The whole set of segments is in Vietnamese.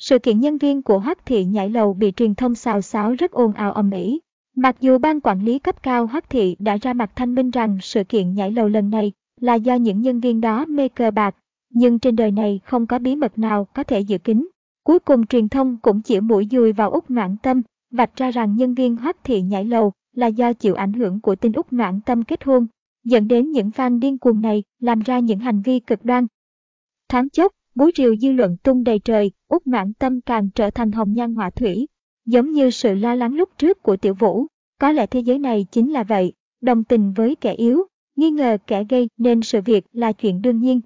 Sự kiện nhân viên của Hoắc Thị nhảy lầu bị truyền thông xào xáo rất ồn ào ầm ĩ. Mặc dù ban quản lý cấp cao Hoắc Thị đã ra mặt thanh minh rằng sự kiện nhảy lầu lần này là do những nhân viên đó mê cờ bạc, nhưng trên đời này không có bí mật nào có thể giữ kín. Cuối cùng truyền thông cũng chỉ mũi dùi vào Úc Noãn Tâm, vạch ra rằng nhân viên Hoắc Thị nhảy lầu là do chịu ảnh hưởng của tin Úc Noãn Tâm kết hôn, dẫn đến những fan điên cuồng này làm ra những hành vi cực đoan. Tháng chốc, búi rìu dư luận tung đầy trời, út mãn tâm càng trở thành hồng nhan họa thủy. Giống như sự lo lắng lúc trước của tiểu vũ, có lẽ thế giới này chính là vậy, đồng tình với kẻ yếu, nghi ngờ kẻ gây nên sự việc là chuyện đương nhiên.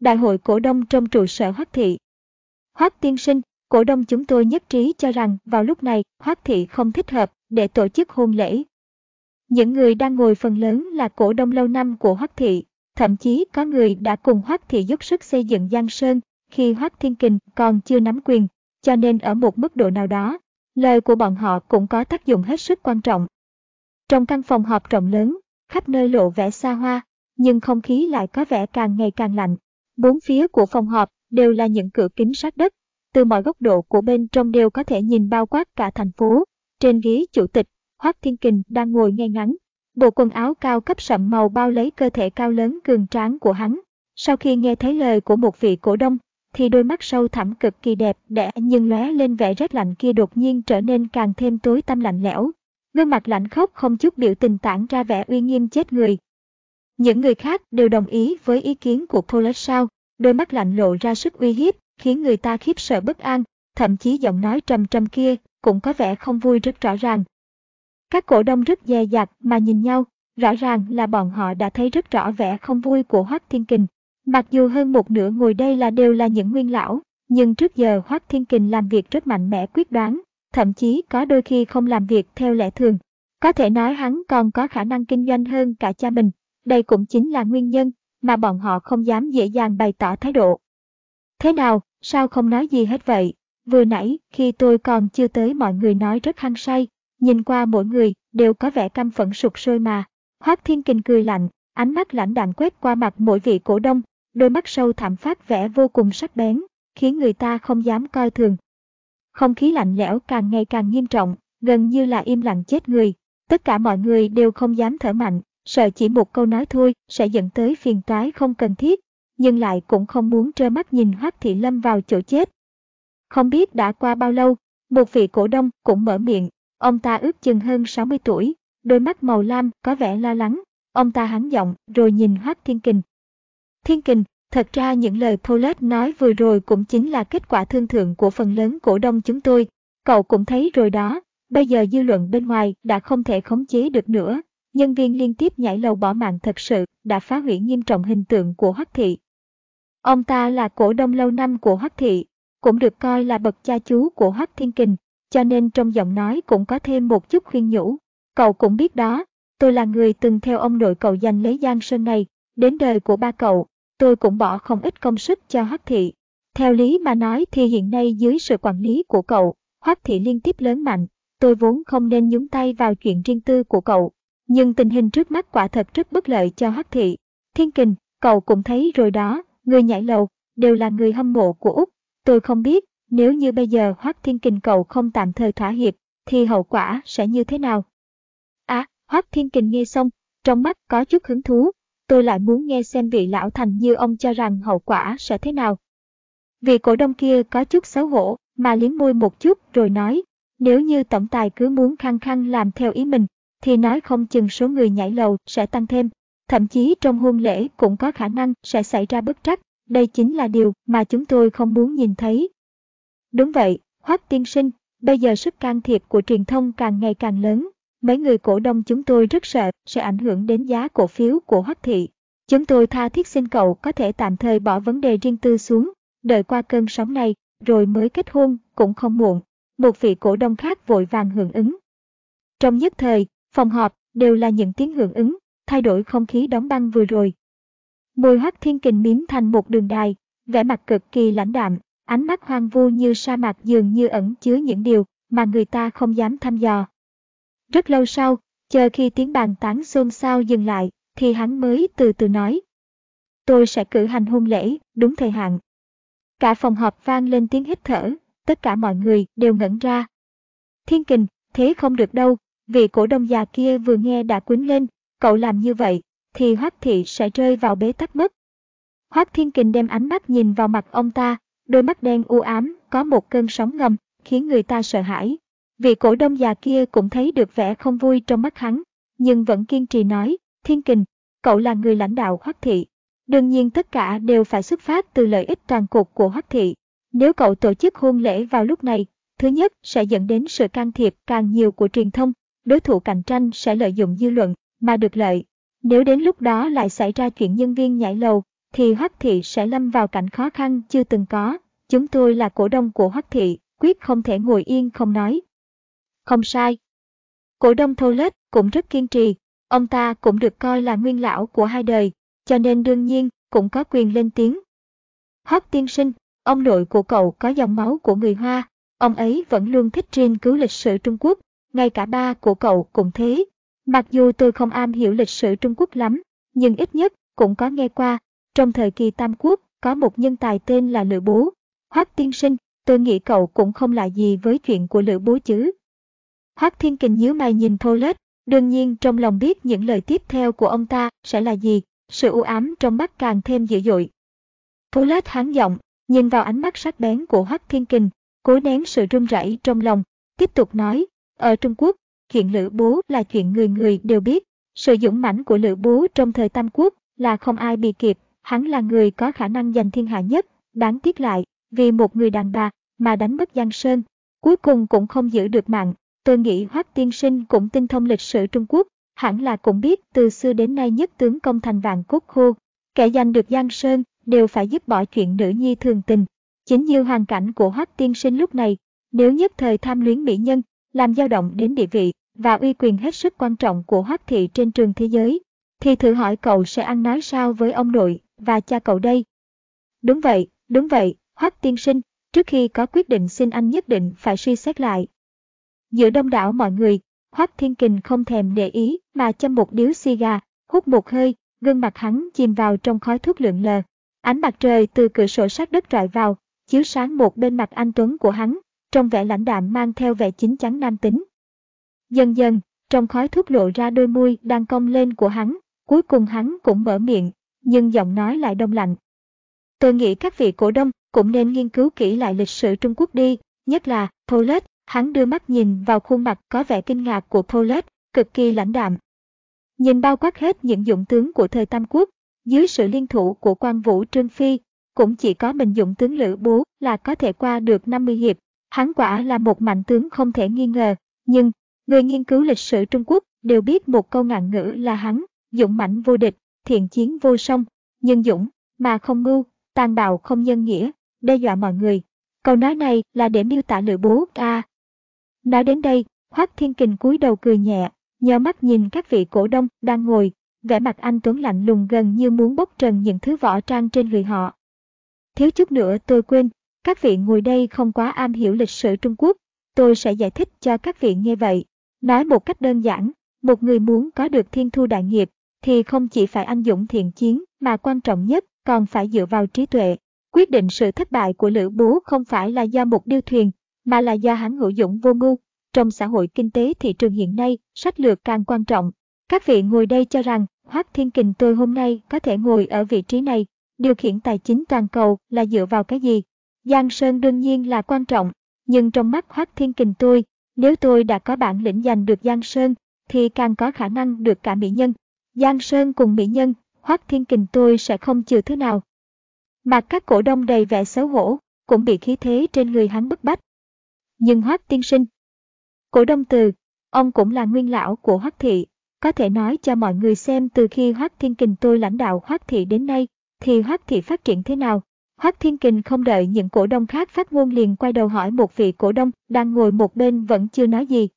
Đại hội cổ đông trong trụ sở Hoắc Thị Hoắc tiên sinh, cổ đông chúng tôi nhất trí cho rằng vào lúc này Hoắc Thị không thích hợp để tổ chức hôn lễ. Những người đang ngồi phần lớn là cổ đông lâu năm của Hoắc Thị, Thậm chí có người đã cùng Hoắc Thị giúp sức xây dựng Giang Sơn khi Hoắc Thiên Kình còn chưa nắm quyền, cho nên ở một mức độ nào đó, lời của bọn họ cũng có tác dụng hết sức quan trọng. Trong căn phòng họp rộng lớn, khắp nơi lộ vẻ xa hoa, nhưng không khí lại có vẻ càng ngày càng lạnh. Bốn phía của phòng họp đều là những cửa kính sát đất, từ mọi góc độ của bên trong đều có thể nhìn bao quát cả thành phố. Trên ghế chủ tịch, Hoắc Thiên Kình đang ngồi ngay ngắn, Bộ quần áo cao cấp sậm màu bao lấy cơ thể cao lớn cường tráng của hắn. Sau khi nghe thấy lời của một vị cổ đông, thì đôi mắt sâu thẳm cực kỳ đẹp đẽ nhưng lóe lên vẻ rét lạnh kia đột nhiên trở nên càng thêm tối tăm lạnh lẽo. Gương mặt lạnh khốc không chút biểu tình tản ra vẻ uy nghiêm chết người. Những người khác đều đồng ý với ý kiến của Polar sao, đôi mắt lạnh lộ ra sức uy hiếp, khiến người ta khiếp sợ bất an, thậm chí giọng nói trầm trầm kia cũng có vẻ không vui rất rõ ràng. Các cổ đông rất dè dặt mà nhìn nhau, rõ ràng là bọn họ đã thấy rất rõ vẻ không vui của Hoắc Thiên Kình. Mặc dù hơn một nửa ngồi đây là đều là những nguyên lão, nhưng trước giờ Hoắc Thiên Kình làm việc rất mạnh mẽ quyết đoán, thậm chí có đôi khi không làm việc theo lẽ thường. Có thể nói hắn còn có khả năng kinh doanh hơn cả cha mình. Đây cũng chính là nguyên nhân mà bọn họ không dám dễ dàng bày tỏ thái độ. Thế nào, sao không nói gì hết vậy? Vừa nãy, khi tôi còn chưa tới mọi người nói rất hăng say, Nhìn qua mỗi người, đều có vẻ căm phẫn sụt sôi mà. Hoác Thiên Kình cười lạnh, ánh mắt lãnh đạm quét qua mặt mỗi vị cổ đông, đôi mắt sâu thẳm phát vẻ vô cùng sắc bén, khiến người ta không dám coi thường. Không khí lạnh lẽo càng ngày càng nghiêm trọng, gần như là im lặng chết người. Tất cả mọi người đều không dám thở mạnh, sợ chỉ một câu nói thôi sẽ dẫn tới phiền toái không cần thiết, nhưng lại cũng không muốn trơ mắt nhìn Hoắc Thị Lâm vào chỗ chết. Không biết đã qua bao lâu, một vị cổ đông cũng mở miệng, Ông ta ước chừng hơn 60 tuổi, đôi mắt màu lam có vẻ lo lắng. Ông ta hắn giọng rồi nhìn Hoác Thiên Kình. Thiên Kình, thật ra những lời Paulette nói vừa rồi cũng chính là kết quả thương thượng của phần lớn cổ đông chúng tôi. Cậu cũng thấy rồi đó, bây giờ dư luận bên ngoài đã không thể khống chế được nữa. Nhân viên liên tiếp nhảy lầu bỏ mạng thật sự đã phá hủy nghiêm trọng hình tượng của Hoắc Thị. Ông ta là cổ đông lâu năm của Hoắc Thị, cũng được coi là bậc cha chú của Hoắc Thiên Kình cho nên trong giọng nói cũng có thêm một chút khuyên nhủ. Cậu cũng biết đó, tôi là người từng theo ông nội cậu giành lấy Giang Sơn này, đến đời của ba cậu, tôi cũng bỏ không ít công sức cho Hắc Thị. Theo lý mà nói thì hiện nay dưới sự quản lý của cậu, Hoắc Thị liên tiếp lớn mạnh, tôi vốn không nên nhúng tay vào chuyện riêng tư của cậu. Nhưng tình hình trước mắt quả thật rất bất lợi cho Hắc Thị. Thiên Kình, cậu cũng thấy rồi đó, người nhảy lầu, đều là người hâm mộ của Úc. Tôi không biết, nếu như bây giờ Hoắc Thiên Kình cậu không tạm thời thỏa hiệp, thì hậu quả sẽ như thế nào? À, Hoắc Thiên Kình nghe xong, trong mắt có chút hứng thú, tôi lại muốn nghe xem vị lão thành như ông cho rằng hậu quả sẽ thế nào. Vị cổ đông kia có chút xấu hổ, mà liếm môi một chút rồi nói, nếu như tổng tài cứ muốn khăng khăng làm theo ý mình, thì nói không chừng số người nhảy lầu sẽ tăng thêm, thậm chí trong hôn lễ cũng có khả năng sẽ xảy ra bất trắc, đây chính là điều mà chúng tôi không muốn nhìn thấy. Đúng vậy, Hoắc tiên sinh, bây giờ sức can thiệp của truyền thông càng ngày càng lớn. Mấy người cổ đông chúng tôi rất sợ sẽ ảnh hưởng đến giá cổ phiếu của Hoắc thị. Chúng tôi tha thiết xin cậu có thể tạm thời bỏ vấn đề riêng tư xuống, đợi qua cơn sóng này, rồi mới kết hôn, cũng không muộn. một vị cổ đông khác vội vàng hưởng ứng. Trong nhất thời, phòng họp đều là những tiếng hưởng ứng, thay đổi không khí đóng băng vừa rồi. Môi hoắc thiên kình miếm thành một đường đài, vẻ mặt cực kỳ lãnh đạm, ánh mắt hoang vu như sa mạc dường như ẩn chứa những điều mà người ta không dám thăm dò. Rất lâu sau, chờ khi tiếng bàn tán xôn xao dừng lại, thì hắn mới từ từ nói. Tôi sẽ cử hành hôn lễ, đúng thời hạn. Cả phòng họp vang lên tiếng hít thở, tất cả mọi người đều ngẩn ra. Thiên kình, thế không được đâu, vị cổ đông già kia vừa nghe đã quýnh lên, cậu làm như vậy, thì Hoắc Thị sẽ rơi vào bế tắc mất. Hoắc Thiên Kình đem ánh mắt nhìn vào mặt ông ta, đôi mắt đen u ám, có một cơn sóng ngầm, khiến người ta sợ hãi. Vị cổ đông già kia cũng thấy được vẻ không vui trong mắt hắn, nhưng vẫn kiên trì nói, Thiên Kình, cậu là người lãnh đạo Hoắc Thị. Đương nhiên tất cả đều phải xuất phát từ lợi ích toàn cục của Hoắc Thị. Nếu cậu tổ chức hôn lễ vào lúc này, thứ nhất sẽ dẫn đến sự can thiệp càng nhiều của truyền thông, đối thủ cạnh tranh sẽ lợi dụng dư luận mà được lợi. Nếu đến lúc đó lại xảy ra chuyện nhân viên nhảy lầu, thì Hoắc Thị sẽ lâm vào cảnh khó khăn chưa từng có. Chúng tôi là cổ đông của Hoắc Thị, quyết không thể ngồi yên không nói. Không sai. Cổ đông Thô Lết cũng rất kiên trì, ông ta cũng được coi là nguyên lão của hai đời, cho nên đương nhiên cũng có quyền lên tiếng. Hoắc tiên sinh, ông nội của cậu có dòng máu của người Hoa, ông ấy vẫn luôn thích nghiên cứu lịch sử Trung Quốc, ngay cả ba của cậu cũng thế. Mặc dù tôi không am hiểu lịch sử Trung Quốc lắm, nhưng ít nhất cũng có nghe qua, trong thời kỳ Tam Quốc có một nhân tài tên là Lữ Bố. Hoắc tiên sinh, tôi nghĩ cậu cũng không lạ gì với chuyện của Lữ Bố chứ. Hoắc Thiên Kình nhíu mày nhìn Thô Lết, đương nhiên trong lòng biết những lời tiếp theo của ông ta sẽ là gì, sự u ám trong mắt càng thêm dữ dội. Thô Lết háng giọng, nhìn vào ánh mắt sắc bén của Hoắc Thiên Kình, cố nén sự run rẩy trong lòng, tiếp tục nói, ở Trung Quốc, chuyện Lữ Bố là chuyện người người đều biết, sự dũng mãnh của Lữ Bố trong thời Tam Quốc là không ai bị kịp, hắn là người có khả năng giành thiên hạ nhất, đáng tiếc lại, vì một người đàn bà mà đánh mất Giang Sơn, cuối cùng cũng không giữ được mạng. Tôi nghĩ Hoắc tiên sinh cũng tinh thông lịch sử Trung Quốc, hẳn là cũng biết từ xưa đến nay nhất tướng công thành vạn cốt khô, kẻ giành được Giang Sơn đều phải dứt bỏ chuyện nữ nhi thường tình. Chính như hoàn cảnh của Hoắc tiên sinh lúc này, nếu nhất thời tham luyến mỹ nhân, làm dao động đến địa vị và uy quyền hết sức quan trọng của Hoắc thị trên trường thế giới, thì thử hỏi cậu sẽ ăn nói sao với ông nội và cha cậu đây? Đúng vậy, đúng vậy, Hoắc tiên sinh, trước khi có quyết định xin anh nhất định phải suy xét lại. Giữa đông đảo mọi người, Hoắc Thiên Kình không thèm để ý mà châm một điếu xì gà, hút một hơi, gương mặt hắn chìm vào trong khói thuốc lượn lờ. Ánh mặt trời từ cửa sổ sát đất rọi vào, chiếu sáng một bên mặt anh Tuấn của hắn, trong vẻ lãnh đạm mang theo vẻ chính chắn nam tính. Dần dần, trong khói thuốc lộ ra đôi môi đang cong lên của hắn, cuối cùng hắn cũng mở miệng, nhưng giọng nói lại đông lạnh. Tôi nghĩ các vị cổ đông cũng nên nghiên cứu kỹ lại lịch sử Trung Quốc đi, nhất là Paulette, hắn đưa mắt nhìn vào khuôn mặt có vẻ kinh ngạc của Paulette, cực kỳ lãnh đạm. Nhìn bao quát hết những dụng tướng của thời Tam Quốc, dưới sự liên thủ của quan vũ Trương Phi, cũng chỉ có mình dụng tướng Lữ Bố là có thể qua được 50 hiệp. Hắn quả là một mạnh tướng không thể nghi ngờ, nhưng người nghiên cứu lịch sử Trung Quốc đều biết một câu ngạn ngữ là hắn, dũng mãnh vô địch, thiện chiến vô song, nhân dũng, mà không mưu, tàn bạo không nhân nghĩa, đe dọa mọi người. Câu nói này là để miêu tả lữ bố a. Nói đến đây, Hoác Thiên Kình cúi đầu cười nhẹ, nhớ mắt nhìn các vị cổ đông đang ngồi, vẻ mặt anh Tuấn lạnh lùng gần như muốn bốc trần những thứ võ trang trên người họ. Thiếu chút nữa tôi quên, các vị ngồi đây không quá am hiểu lịch sử Trung Quốc, tôi sẽ giải thích cho các vị nghe vậy. Nói một cách đơn giản, một người muốn có được thiên thu đại nghiệp, thì không chỉ phải anh dũng thiện chiến, mà quan trọng nhất còn phải dựa vào trí tuệ. Quyết định sự thất bại của Lữ Bố không phải là do một điêu thuyền, mà là do hắn hữu dũng vô mưu. Trong xã hội kinh tế thị trường hiện nay, sách lược càng quan trọng. Các vị ngồi đây cho rằng, Hoác Thiên Kình tôi hôm nay có thể ngồi ở vị trí này, điều khiển tài chính toàn cầu là dựa vào cái gì? Giang Sơn đương nhiên là quan trọng, nhưng trong mắt Hoác Thiên Kình tôi, nếu tôi đã có bản lĩnh giành được Giang Sơn, thì càng có khả năng được cả mỹ nhân. Giang Sơn cùng mỹ nhân, Hoác Thiên Kình tôi sẽ không chừa thứ nào. Mà các cổ đông đầy vẻ xấu hổ, cũng bị khí thế trên người hắn bức bách. Nhưng Hoác Tiên Sinh, cổ đông từ, ông cũng là nguyên lão của Hoác Thị, có thể nói cho mọi người xem từ khi Hoác Thiên Kình tôi lãnh đạo Hoác Thị đến nay, thì Hoác Thị phát triển thế nào. Hoắc Thiên Kình không đợi những cổ đông khác phát ngôn liền quay đầu hỏi một vị cổ đông đang ngồi một bên vẫn chưa nói gì.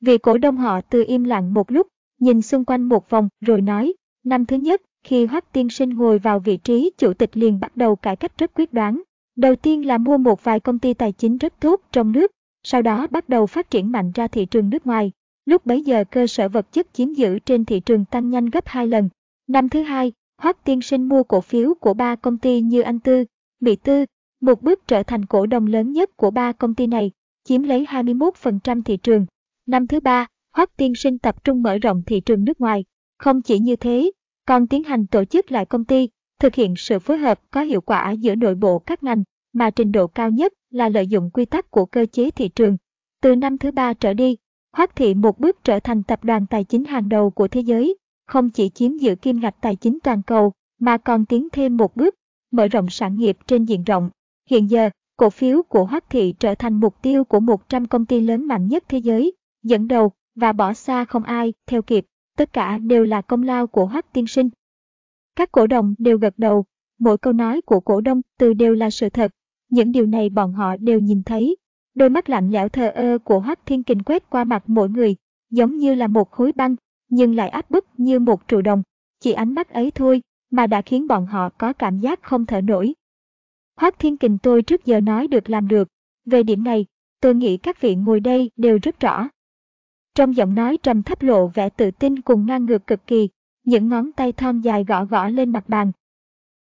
Vị cổ đông họ từ im lặng một lúc, nhìn xung quanh một vòng rồi nói, năm thứ nhất, khi Hoắc Tiên Sinh ngồi vào vị trí chủ tịch liền bắt đầu cải cách rất quyết đoán. Đầu tiên là mua một vài công ty tài chính rất tốt trong nước, sau đó bắt đầu phát triển mạnh ra thị trường nước ngoài. Lúc bấy giờ cơ sở vật chất chiếm giữ trên thị trường tăng nhanh gấp 2 lần. Năm thứ hai, Hoắc Tiên Sinh mua cổ phiếu của ba công ty như Anh Tư, Mỹ Tư, một bước trở thành cổ đông lớn nhất của ba công ty này, chiếm lấy 21% thị trường. Năm thứ ba, Hoắc Tiên Sinh tập trung mở rộng thị trường nước ngoài. Không chỉ như thế, còn tiến hành tổ chức lại công ty, thực hiện sự phối hợp có hiệu quả giữa nội bộ các ngành, mà trình độ cao nhất là lợi dụng quy tắc của cơ chế thị trường. Từ năm thứ ba trở đi, Hoắc Thị một bước trở thành tập đoàn tài chính hàng đầu của thế giới, không chỉ chiếm giữ kim ngạch tài chính toàn cầu, mà còn tiến thêm một bước, mở rộng sản nghiệp trên diện rộng. Hiện giờ, cổ phiếu của Hoắc Thị trở thành mục tiêu của 100 công ty lớn mạnh nhất thế giới, dẫn đầu và bỏ xa không ai theo kịp, tất cả đều là công lao của Hoắc tiên sinh. Các cổ đông đều gật đầu, mỗi câu nói của cổ đông từ đều là sự thật, những điều này bọn họ đều nhìn thấy. Đôi mắt lạnh lẽo thờ ơ của Hoắc Thiên Kình quét qua mặt mỗi người, giống như là một khối băng, nhưng lại áp bức như một trụ đồng. Chỉ ánh mắt ấy thôi mà đã khiến bọn họ có cảm giác không thở nổi. Hoắc Thiên Kình tôi trước giờ nói được làm được. Về điểm này, tôi nghĩ các vị ngồi đây đều rất rõ. Trong giọng nói trầm thấp lộ vẻ tự tin cùng ngang ngược cực kỳ, những ngón tay thon dài gõ gõ lên mặt bàn.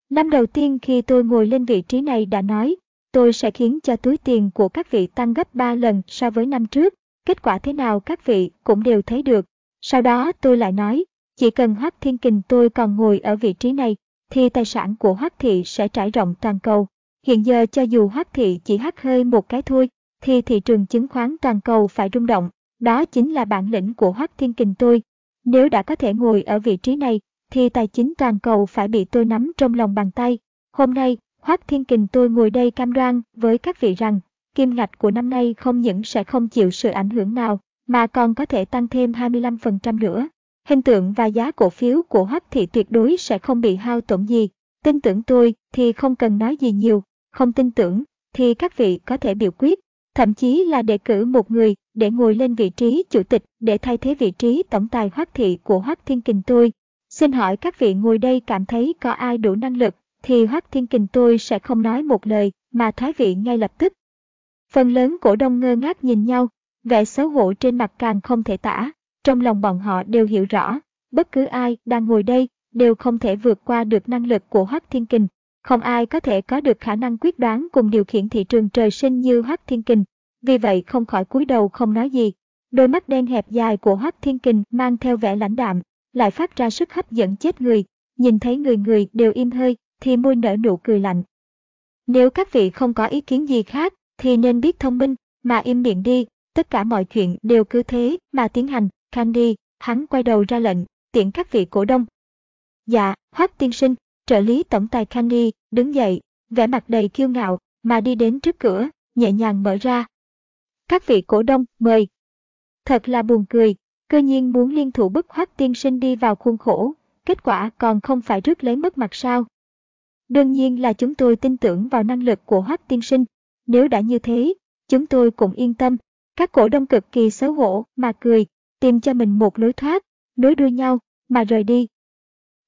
Năm đầu tiên khi tôi ngồi lên vị trí này đã nói, tôi sẽ khiến cho túi tiền của các vị tăng gấp 3 lần so với năm trước. Kết quả thế nào các vị cũng đều thấy được. Sau đó tôi lại nói, chỉ cần Hoắc Thiên Kình tôi còn ngồi ở vị trí này, thì tài sản của Hoắc Thị sẽ trải rộng toàn cầu. Hiện giờ cho dù Hoắc Thị chỉ hắt hơi một cái thôi, thì thị trường chứng khoán toàn cầu phải rung động. Đó chính là bản lĩnh của Hoắc Thiên Kình tôi. Nếu đã có thể ngồi ở vị trí này, thì tài chính toàn cầu phải bị tôi nắm trong lòng bàn tay. Hôm nay, Hoắc Thiên Kình tôi ngồi đây cam đoan với các vị rằng, kim ngạch của năm nay không những sẽ không chịu sự ảnh hưởng nào, mà còn có thể tăng thêm 25% nữa. Hình tượng và giá cổ phiếu của Hoắc Thị tuyệt đối sẽ không bị hao tổn gì. Tin tưởng tôi thì không cần nói gì nhiều, không tin tưởng thì các vị có thể biểu quyết, thậm chí là đề cử một người để ngồi lên vị trí chủ tịch để thay thế vị trí tổng tài Hoắc Thị của Hoắc Thiên Kình tôi. Xin hỏi các vị ngồi đây cảm thấy có ai đủ năng lực thì Hoắc Thiên Kình tôi sẽ không nói một lời mà thoái vị ngay lập tức. Phần lớn cổ đông ngơ ngác nhìn nhau, vẻ xấu hổ trên mặt càng không thể tả, trong lòng bọn họ đều hiểu rõ, bất cứ ai đang ngồi đây đều không thể vượt qua được năng lực của Hoắc Thiên Kình, không ai có thể có được khả năng quyết đoán cùng điều khiển thị trường trời sinh như Hoắc Thiên Kình, vì vậy không khỏi cúi đầu không nói gì. Đôi mắt đen hẹp dài của Hoắc Thiên Kình mang theo vẻ lãnh đạm, lại phát ra sức hấp dẫn chết người, nhìn thấy người người đều im hơi, thì môi nở nụ cười lạnh. Nếu các vị không có ý kiến gì khác, thì nên biết thông minh, mà im miệng đi, tất cả mọi chuyện đều cứ thế mà tiến hành, Candy, hắn quay đầu ra lệnh, tiện các vị cổ đông. Dạ, Hoắc tiên sinh, trợ lý tổng tài Candy, đứng dậy, vẻ mặt đầy kiêu ngạo, mà đi đến trước cửa, nhẹ nhàng mở ra. Các vị cổ đông, mời. Thật là buồn cười, cơ nhiên muốn liên thủ bức Hoắc tiên sinh đi vào khuôn khổ, kết quả còn không phải rước lấy mất mặt sao. Đương nhiên là chúng tôi tin tưởng vào năng lực của Hoắc tiên sinh, nếu đã như thế, chúng tôi cũng yên tâm. Các cổ đông cực kỳ xấu hổ mà cười, tìm cho mình một lối thoát, nối đuôi nhau mà rời đi.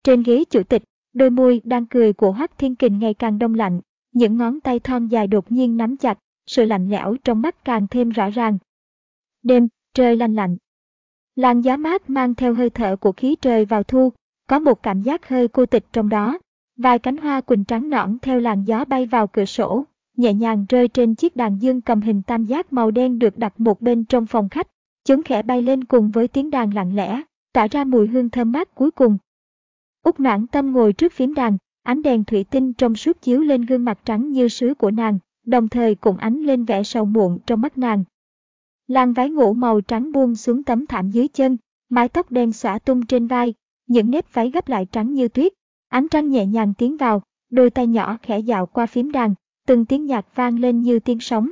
Trên ghế chủ tịch, đôi môi đang cười của Hoắc Thiên Kình ngày càng đông lạnh, những ngón tay thon dài đột nhiên nắm chặt, sự lạnh lẽo trong mắt càng thêm rõ ràng. Đêm, trời lạnh lạnh. Làn gió mát mang theo hơi thở của khí trời vào thu, có một cảm giác hơi cô tịch trong đó. Vài cánh hoa quỳnh trắng nõn theo làn gió bay vào cửa sổ, nhẹ nhàng rơi trên chiếc đàn dương cầm hình tam giác màu đen được đặt một bên trong phòng khách. Chúng khẽ bay lên cùng với tiếng đàn lặng lẽ, tỏa ra mùi hương thơm mát cuối cùng. Úc noãn tâm ngồi trước phím đàn, ánh đèn thủy tinh trong suốt chiếu lên gương mặt trắng như sứ của nàng, đồng thời cũng ánh lên vẻ sầu muộn trong mắt nàng. Làn váy ngủ màu trắng buông xuống tấm thảm dưới chân, mái tóc đen xõa tung trên vai, những nếp váy gấp lại trắng như tuyết, Ánh trăng nhẹ nhàng tiến vào, đôi tay nhỏ khẽ dạo qua phím đàn, từng tiếng nhạc vang lên như tiếng sóng.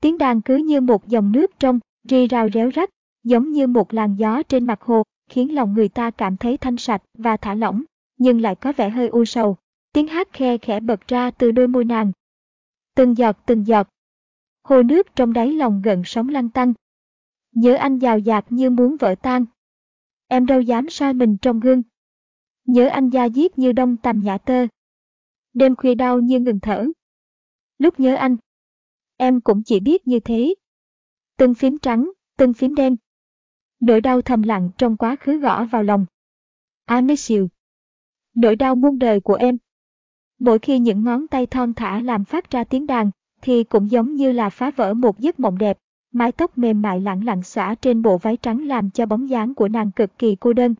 Tiếng đàn cứ như một dòng nước trong, rì rào réo rắt, giống như một làn gió trên mặt hồ, khiến lòng người ta cảm thấy thanh sạch và thả lỏng, nhưng lại có vẻ hơi u sầu. Tiếng hát khe khẽ bật ra từ đôi môi nàng. Từng giọt từng giọt. Hồ nước trong đáy lòng gần sóng lăn tăn Nhớ anh giàu dạt như muốn vỡ tan. Em đâu dám soi mình trong gương. Nhớ anh da diết như đông tầm nhã tơ. Đêm khuya đau như ngừng thở. Lúc nhớ anh, em cũng chỉ biết như thế. Từng phím trắng, từng phím đen. Nỗi đau thầm lặng trong quá khứ gõ vào lòng. I miss you. Nỗi đau muôn đời của em. Mỗi khi những ngón tay thon thả làm phát ra tiếng đàn, thì cũng giống như là phá vỡ một giấc mộng đẹp. Mái tóc mềm mại lẳng lặng xõa trên bộ váy trắng làm cho bóng dáng của nàng cực kỳ cô đơn.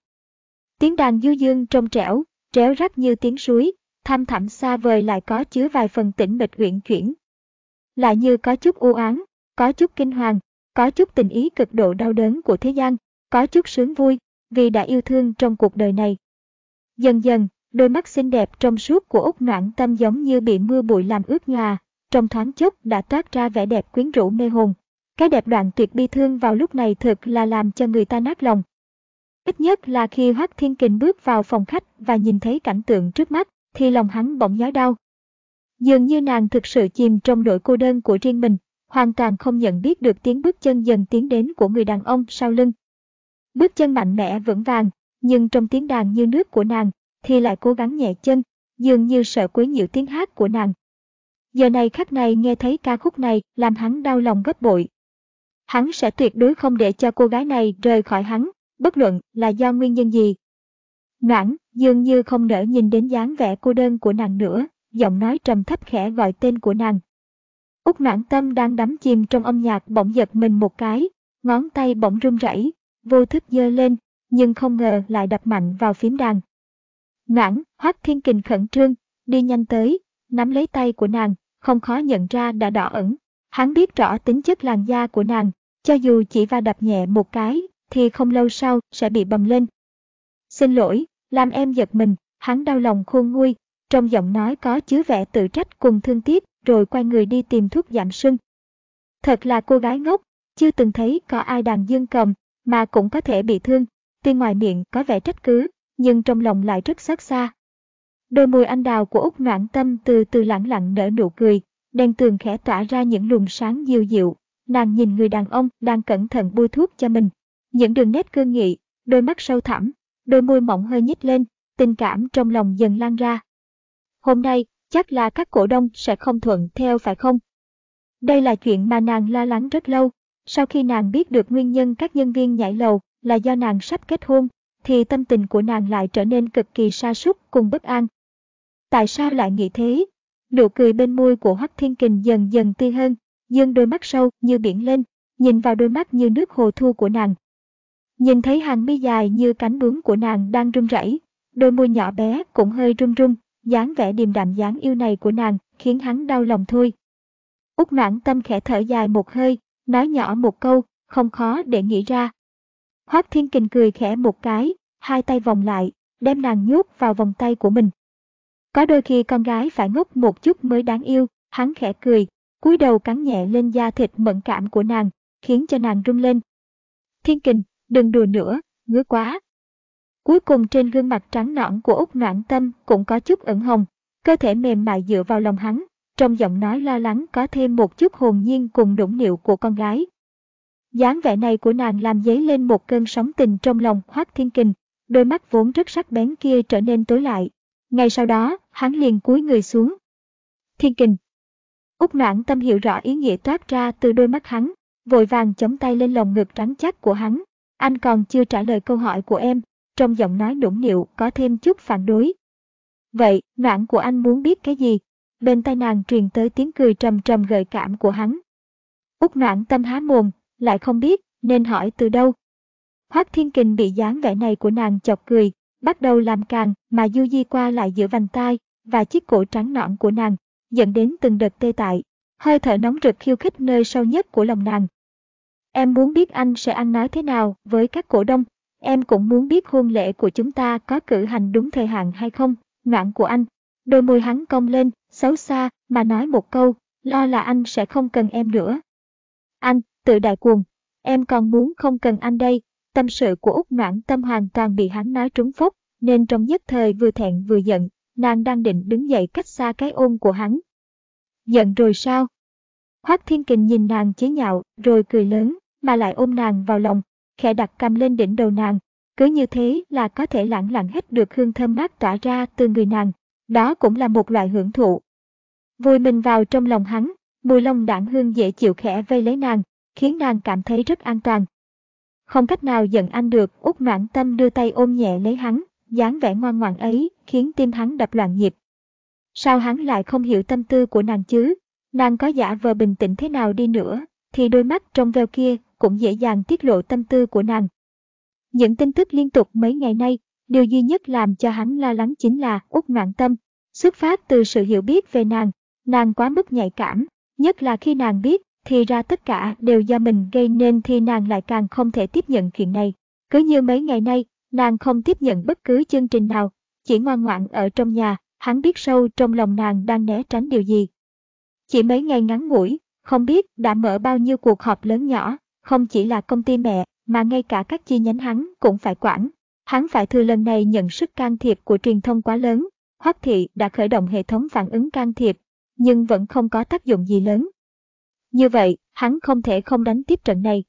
Tiếng đàn du dương trong trẻo, tréo rắc như tiếng suối, thăm thẳm xa vời lại có chứa vài phần tĩnh mịch uyển chuyển. Lại như có chút u oán, có chút kinh hoàng, có chút tình ý cực độ đau đớn của thế gian, có chút sướng vui, vì đã yêu thương trong cuộc đời này. Dần dần, đôi mắt xinh đẹp trong suốt của Úc Noãn Tâm giống như bị mưa bụi làm ướt nhòa, trong thoáng chốc đã toát ra vẻ đẹp quyến rũ mê hồn. Cái đẹp đoạn tuyệt bi thương vào lúc này thực là làm cho người ta nát lòng. Ít nhất là khi Hoác Thiên Kình bước vào phòng khách và nhìn thấy cảnh tượng trước mắt, thì lòng hắn bỗng nhói đau. Dường như nàng thực sự chìm trong nỗi cô đơn của riêng mình, hoàn toàn không nhận biết được tiếng bước chân dần tiến đến của người đàn ông sau lưng. Bước chân mạnh mẽ vững vàng, nhưng trong tiếng đàn như nước của nàng, thì lại cố gắng nhẹ chân, dường như sợ quấy nhiễu tiếng hát của nàng. Giờ này khắc này nghe thấy ca khúc này làm hắn đau lòng gấp bội. Hắn sẽ tuyệt đối không để cho cô gái này rời khỏi hắn, bất luận là do nguyên nhân gì. Noãn, dường như không nỡ nhìn đến dáng vẻ cô đơn của nàng nữa, giọng nói trầm thấp khẽ gọi tên của nàng. Úc noãn tâm đang đắm chìm trong âm nhạc bỗng giật mình một cái, ngón tay bỗng run rẩy, vô thức giơ lên, nhưng không ngờ lại đập mạnh vào phím đàn. Noãn, Hoắc Thiên Kình khẩn trương, đi nhanh tới, nắm lấy tay của nàng, không khó nhận ra đã đỏ ẩn. Hắn biết rõ tính chất làn da của nàng, cho dù chỉ va đập nhẹ một cái, thì không lâu sau sẽ bị bầm lên. Xin lỗi, làm em giật mình, hắn đau lòng khôn nguôi, trong giọng nói có chứa vẻ tự trách cùng thương tiếc, rồi quay người đi tìm thuốc giảm sưng. Thật là cô gái ngốc, chưa từng thấy có ai đàn dương cầm, mà cũng có thể bị thương, tuy ngoài miệng có vẻ trách cứ, nhưng trong lòng lại rất xót xa. Đôi môi anh đào của Úc Noãn Tâm từ từ lặng lặng nở nụ cười, đèn tường khẽ tỏa ra những luồng sáng dịu dịu, nàng nhìn người đàn ông đang cẩn thận bôi thuốc cho mình. Những đường nét cương nghị, đôi mắt sâu thẳm, đôi môi mỏng hơi nhích lên, tình cảm trong lòng dần lan ra. Hôm nay, chắc là các cổ đông sẽ không thuận theo phải không? Đây là chuyện mà nàng lo lắng rất lâu. Sau khi nàng biết được nguyên nhân các nhân viên nhảy lầu là do nàng sắp kết hôn, thì tâm tình của nàng lại trở nên cực kỳ sa sút cùng bất an. Tại sao lại nghĩ thế? Nụ cười bên môi của Hoắc Thiên Kình dần dần tươi hơn, dương đôi mắt sâu như biển lên, nhìn vào đôi mắt như nước hồ thu của nàng. Nhìn thấy hàng mi dài như cánh bướm của nàng đang run rẩy, đôi môi nhỏ bé cũng hơi run run, dáng vẻ điềm đạm dáng yêu này của nàng khiến hắn đau lòng thôi. Úc noãn tâm khẽ thở dài một hơi, nói nhỏ một câu, không khó để nghĩ ra. Hoắc Thiên Kình cười khẽ một cái, hai tay vòng lại, đem nàng nhốt vào vòng tay của mình. Có đôi khi con gái phải ngốc một chút mới đáng yêu, hắn khẽ cười, cúi đầu cắn nhẹ lên da thịt mẫn cảm của nàng, khiến cho nàng run lên. Thiên Kình, đừng đùa nữa, ngứa quá. Cuối cùng trên gương mặt trắng nõn của Úc Noãn Tâm cũng có chút ửng hồng, cơ thể mềm mại dựa vào lòng hắn, trong giọng nói lo lắng có thêm một chút hồn nhiên cùng đũng điệu của con gái. dáng vẻ này của nàng làm dấy lên một cơn sóng tình trong lòng Hoác Thiên Kình, đôi mắt vốn rất sắc bén kia trở nên tối lại. Ngay sau đó, hắn liền cúi người xuống. Thiên Kình. Úc noãn tâm hiểu rõ ý nghĩa toát ra từ đôi mắt hắn, vội vàng chống tay lên lồng ngực trắng chắc của hắn. Anh còn chưa trả lời câu hỏi của em, trong giọng nói nũng nịu có thêm chút phản đối. Vậy, noãn của anh muốn biết cái gì? Bên tai nàng truyền tới tiếng cười trầm trầm gợi cảm của hắn. Úc noãn tâm há mồm, lại không biết nên hỏi từ đâu. Hoác Thiên Kình bị dáng vẻ này của nàng chọc cười, bắt đầu làm càng mà du di qua lại giữa vành tai và chiếc cổ trắng nõn của nàng, dẫn đến từng đợt tê tại, hơi thở nóng rực khiêu khích nơi sâu nhất của lòng nàng. Em muốn biết anh sẽ ăn nói thế nào với các cổ đông, em cũng muốn biết hôn lễ của chúng ta có cử hành đúng thời hạn hay không, ngoạn của anh. Đôi môi hắn cong lên, xấu xa, mà nói một câu, lo là anh sẽ không cần em nữa. Anh, tự đại cuồng, em còn muốn không cần anh đây, tâm sự của Úc Noãn Tâm hoàn toàn bị hắn nói trúng phốc, nên trong nhất thời vừa thẹn vừa giận, nàng đang định đứng dậy cách xa cái ôm của hắn. Giận rồi sao? Hoác Thiên Kình nhìn nàng chế nhạo, rồi cười lớn, mà lại ôm nàng vào lòng, khẽ đặt cầm lên đỉnh đầu nàng. Cứ như thế là có thể lãng lặng hết được hương thơm mát tỏa ra từ người nàng. Đó cũng là một loại hưởng thụ. Vùi mình vào trong lòng hắn, mùi lông đảng hương dễ chịu khẽ vây lấy nàng, khiến nàng cảm thấy rất an toàn. Không cách nào giận anh được, út noãn tâm đưa tay ôm nhẹ lấy hắn, dáng vẻ ngoan ngoãn ấy khiến tim hắn đập loạn nhịp. Sao hắn lại không hiểu tâm tư của nàng chứ? Nàng có giả vờ bình tĩnh thế nào đi nữa, thì đôi mắt trong veo kia cũng dễ dàng tiết lộ tâm tư của nàng. Những tin tức liên tục mấy ngày nay, điều duy nhất làm cho hắn lo lắng chính là út noạn tâm. Xuất phát từ sự hiểu biết về nàng, nàng quá mức nhạy cảm, nhất là khi nàng biết thì ra tất cả đều do mình gây nên thì nàng lại càng không thể tiếp nhận chuyện này. Cứ như mấy ngày nay, nàng không tiếp nhận bất cứ chương trình nào, chỉ ngoan ngoãn ở trong nhà, hắn biết sâu trong lòng nàng đang né tránh điều gì. Chỉ mấy ngày ngắn ngủi, không biết đã mở bao nhiêu cuộc họp lớn nhỏ, không chỉ là công ty mẹ, mà ngay cả các chi nhánh hắn cũng phải quản. Hắn phải thừa lần này nhận sức can thiệp của truyền thông quá lớn, Hoắc Thị đã khởi động hệ thống phản ứng can thiệp, nhưng vẫn không có tác dụng gì lớn. Như vậy, hắn không thể không đánh tiếp trận này.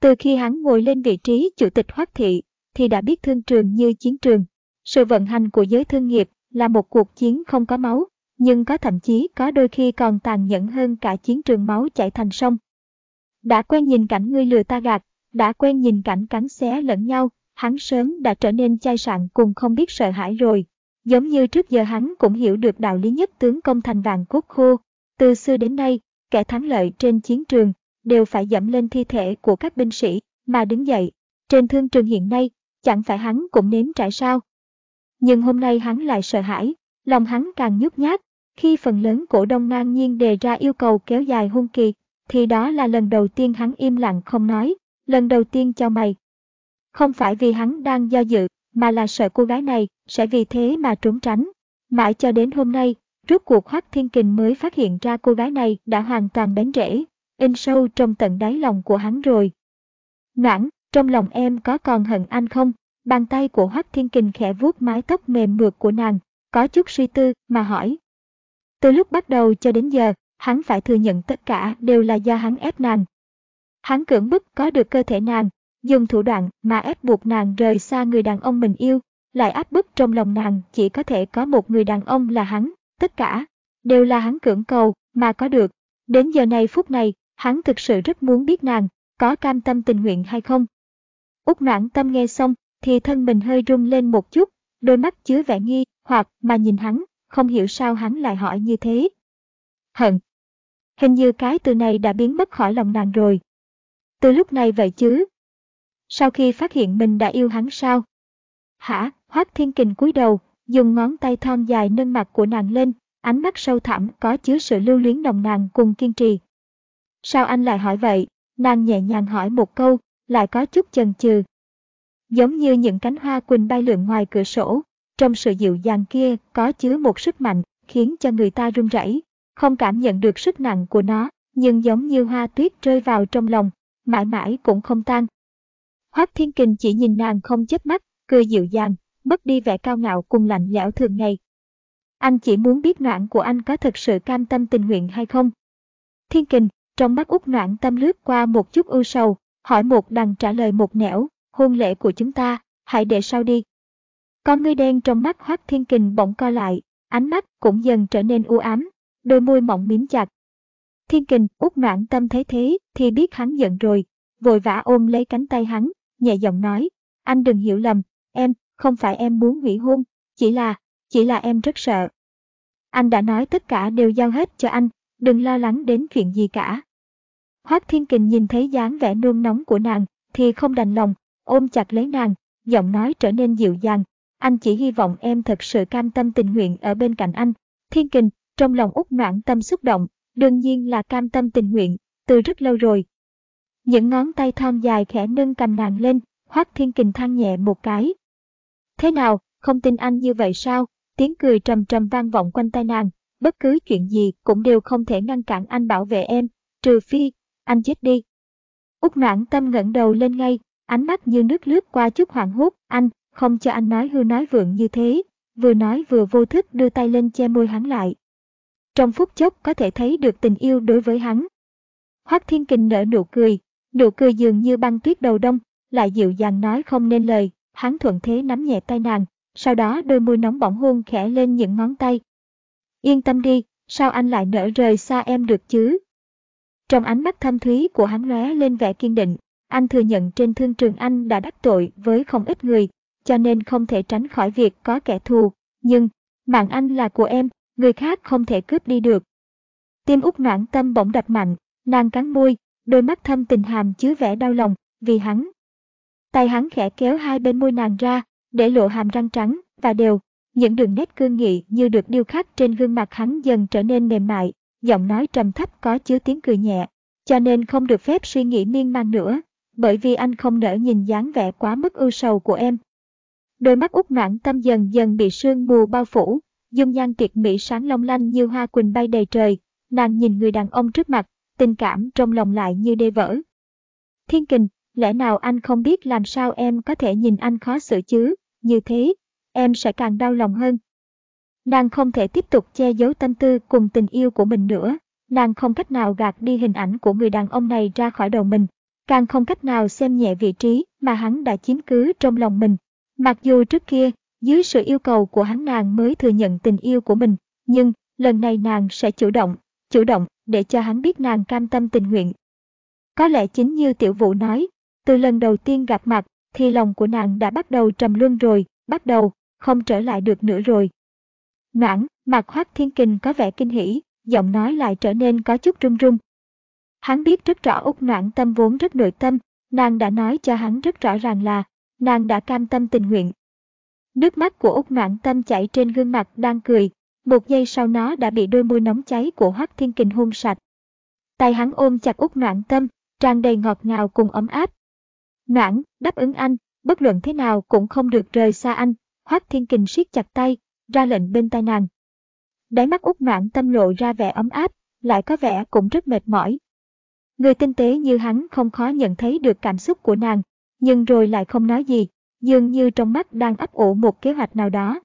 Từ khi hắn ngồi lên vị trí chủ tịch Hoắc Thị, thì đã biết thương trường như chiến trường. Sự vận hành của giới thương nghiệp là một cuộc chiến không có máu, nhưng có thậm chí có đôi khi còn tàn nhẫn hơn cả chiến trường máu chảy thành sông. Đã quen nhìn cảnh ngươi lừa ta gạt, đã quen nhìn cảnh cắn xé lẫn nhau, hắn sớm đã trở nên chai sạn cùng không biết sợ hãi rồi. Giống như trước giờ hắn cũng hiểu được đạo lý nhất tướng công thành vàng cốt khô. Từ xưa đến nay, kẻ thắng lợi trên chiến trường đều phải dẫm lên thi thể của các binh sĩ mà đứng dậy. Trên thương trường hiện nay, chẳng phải hắn cũng nếm trải sao. Nhưng hôm nay hắn lại sợ hãi, lòng hắn càng nhút nhát. Khi phần lớn cổ đông ngang nhiên đề ra yêu cầu kéo dài hung kỳ, thì đó là lần đầu tiên hắn im lặng không nói, lần đầu tiên cho mày. Không phải vì hắn đang do dự, mà là sợ cô gái này sẽ vì thế mà trốn tránh. Mãi cho đến hôm nay, rốt cuộc Hoác Thiên Kình mới phát hiện ra cô gái này đã hoàn toàn bén rễ, in sâu trong tận đáy lòng của hắn rồi. Noãn, trong lòng em có còn hận anh không? Bàn tay của Hoác Thiên Kình khẽ vuốt mái tóc mềm mượt của nàng, có chút suy tư mà hỏi. Từ lúc bắt đầu cho đến giờ, hắn phải thừa nhận tất cả đều là do hắn ép nàng. Hắn cưỡng bức có được cơ thể nàng, dùng thủ đoạn mà ép buộc nàng rời xa người đàn ông mình yêu, lại áp bức trong lòng nàng chỉ có thể có một người đàn ông là hắn, tất cả đều là hắn cưỡng cầu mà có được. Đến giờ này phút này, hắn thực sự rất muốn biết nàng có cam tâm tình nguyện hay không. Úc noãn tâm nghe xong thì thân mình hơi rung lên một chút, đôi mắt chứa vẻ nghi hoặc mà nhìn hắn, không hiểu sao hắn lại hỏi như thế. Hận. Hình như cái từ này đã biến mất khỏi lòng nàng rồi. Từ lúc này vậy chứ. Sau khi phát hiện mình đã yêu hắn sao? Hả, Hoác Thiên Kình cúi đầu, dùng ngón tay thon dài nâng mặt của nàng lên, ánh mắt sâu thẳm có chứa sự lưu luyến nồng nàn cùng kiên trì. Sao anh lại hỏi vậy? Nàng nhẹ nhàng hỏi một câu, lại có chút chần chừ. Giống như những cánh hoa quỳnh bay lượn ngoài cửa sổ, trong sự dịu dàng kia có chứa một sức mạnh, khiến cho người ta run rẩy, không cảm nhận được sức nặng của nó, nhưng giống như hoa tuyết rơi vào trong lòng, mãi mãi cũng không tan. Hoác Thiên Kình chỉ nhìn nàng không chớp mắt, cười dịu dàng, mất đi vẻ cao ngạo cùng lạnh lẽo thường ngày. Anh chỉ muốn biết noãn của anh có thật sự cam tâm tình nguyện hay không. Thiên Kình, trong mắt út noãn tâm lướt qua một chút ưu sầu, hỏi một đằng trả lời một nẻo, hôn lễ của chúng ta, hãy để sau đi. Con ngươi đen trong mắt Hoác Thiên Kình bỗng co lại, ánh mắt cũng dần trở nên u ám, đôi môi mỏng miếm chặt. Thiên Kình, út noãn tâm thấy thế thì biết hắn giận rồi, vội vã ôm lấy cánh tay hắn, nhẹ giọng nói, anh đừng hiểu lầm, em, không phải em muốn hủy hôn, chỉ là, chỉ là em rất sợ. Anh đã nói tất cả đều giao hết cho anh, đừng lo lắng đến chuyện gì cả. Hoác Thiên Kình nhìn thấy dáng vẻ nôn nóng của nàng, thì không đành lòng, ôm chặt lấy nàng, giọng nói trở nên dịu dàng. Anh chỉ hy vọng em thật sự cam tâm tình nguyện ở bên cạnh anh. Thiên Kình, trong lòng út noãn tâm xúc động, đương nhiên là cam tâm tình nguyện, từ rất lâu rồi. Những ngón tay thon dài khẽ nâng cầm nàng lên, Hoác Thiên Kình than nhẹ một cái. Thế nào, không tin anh như vậy sao? Tiếng cười trầm trầm vang vọng quanh tai nàng, bất cứ chuyện gì cũng đều không thể ngăn cản anh bảo vệ em, trừ phi, anh chết đi. Úc noãn tâm ngẩng đầu lên ngay, ánh mắt như nước lướt qua chút hoảng hốt, anh, không cho anh nói hư nói vượng như thế, vừa nói vừa vô thức đưa tay lên che môi hắn lại. Trong phút chốc có thể thấy được tình yêu đối với hắn. Hoắc Thiên Kình nở nụ cười, nụ cười dường như băng tuyết đầu đông, lại dịu dàng nói không nên lời, hắn thuận thế nắm nhẹ tay nàng, sau đó đôi môi nóng bỏng hôn khẽ lên những ngón tay. Yên tâm đi, sao anh lại nỡ rời xa em được chứ? Trong ánh mắt thâm thúy của hắn lóe lên vẻ kiên định, anh thừa nhận trên thương trường anh đã đắc tội với không ít người, cho nên không thể tránh khỏi việc có kẻ thù, nhưng, mạng anh là của em, người khác không thể cướp đi được. Tim út noãn tâm bỗng đập mạnh, nàng cắn môi, đôi mắt thâm tình hàm chứa vẻ đau lòng, vì hắn. Tay hắn khẽ kéo hai bên môi nàng ra, để lộ hàm răng trắng và đều, những đường nét cương nghị như được điêu khắc trên gương mặt hắn dần trở nên mềm mại, giọng nói trầm thấp có chứa tiếng cười nhẹ, cho nên không được phép suy nghĩ miên man nữa, bởi vì anh không nỡ nhìn dáng vẻ quá mức ưu sầu của em. Đôi mắt út noãn tâm dần dần bị sương mù bao phủ, dung nhan tuyệt mỹ sáng long lanh như hoa quỳnh bay đầy trời, nàng nhìn người đàn ông trước mặt, tình cảm trong lòng lại như đê vỡ. Thiên kình, lẽ nào anh không biết làm sao em có thể nhìn anh khó xử chứ, như thế, em sẽ càng đau lòng hơn. Nàng không thể tiếp tục che giấu tâm tư cùng tình yêu của mình nữa, nàng không cách nào gạt đi hình ảnh của người đàn ông này ra khỏi đầu mình, càng không cách nào xem nhẹ vị trí mà hắn đã chiếm cứ trong lòng mình. Mặc dù trước kia, dưới sự yêu cầu của hắn nàng mới thừa nhận tình yêu của mình, nhưng lần này nàng sẽ chủ động, chủ động để cho hắn biết nàng cam tâm tình nguyện. Có lẽ chính như tiểu vũ nói, từ lần đầu tiên gặp mặt thì lòng của nàng đã bắt đầu trầm luân rồi, bắt đầu, không trở lại được nữa rồi. Noãn, mặt Hoác Thiên Kình có vẻ kinh hỉ, giọng nói lại trở nên có chút run run. Hắn biết rất rõ Úc Noãn tâm vốn rất nội tâm, nàng đã nói cho hắn rất rõ ràng là, nàng đã cam tâm tình nguyện. Nước mắt của Úc Noãn tâm chảy trên gương mặt đang cười, một giây sau nó đã bị đôi môi nóng cháy của Hoác Thiên Kình hôn sạch. Tay hắn ôm chặt Úc Noãn tâm, tràn đầy ngọt ngào cùng ấm áp. Noãn, đáp ứng anh, bất luận thế nào cũng không được rời xa anh, Hoác Thiên Kình siết chặt tay, ra lệnh bên tai nàng. Đáy mắt út noãn tâm lộ ra vẻ ấm áp, lại có vẻ cũng rất mệt mỏi. Người tinh tế như hắn không khó nhận thấy được cảm xúc của nàng, nhưng rồi lại không nói gì, dường như trong mắt đang ấp ủ một kế hoạch nào đó.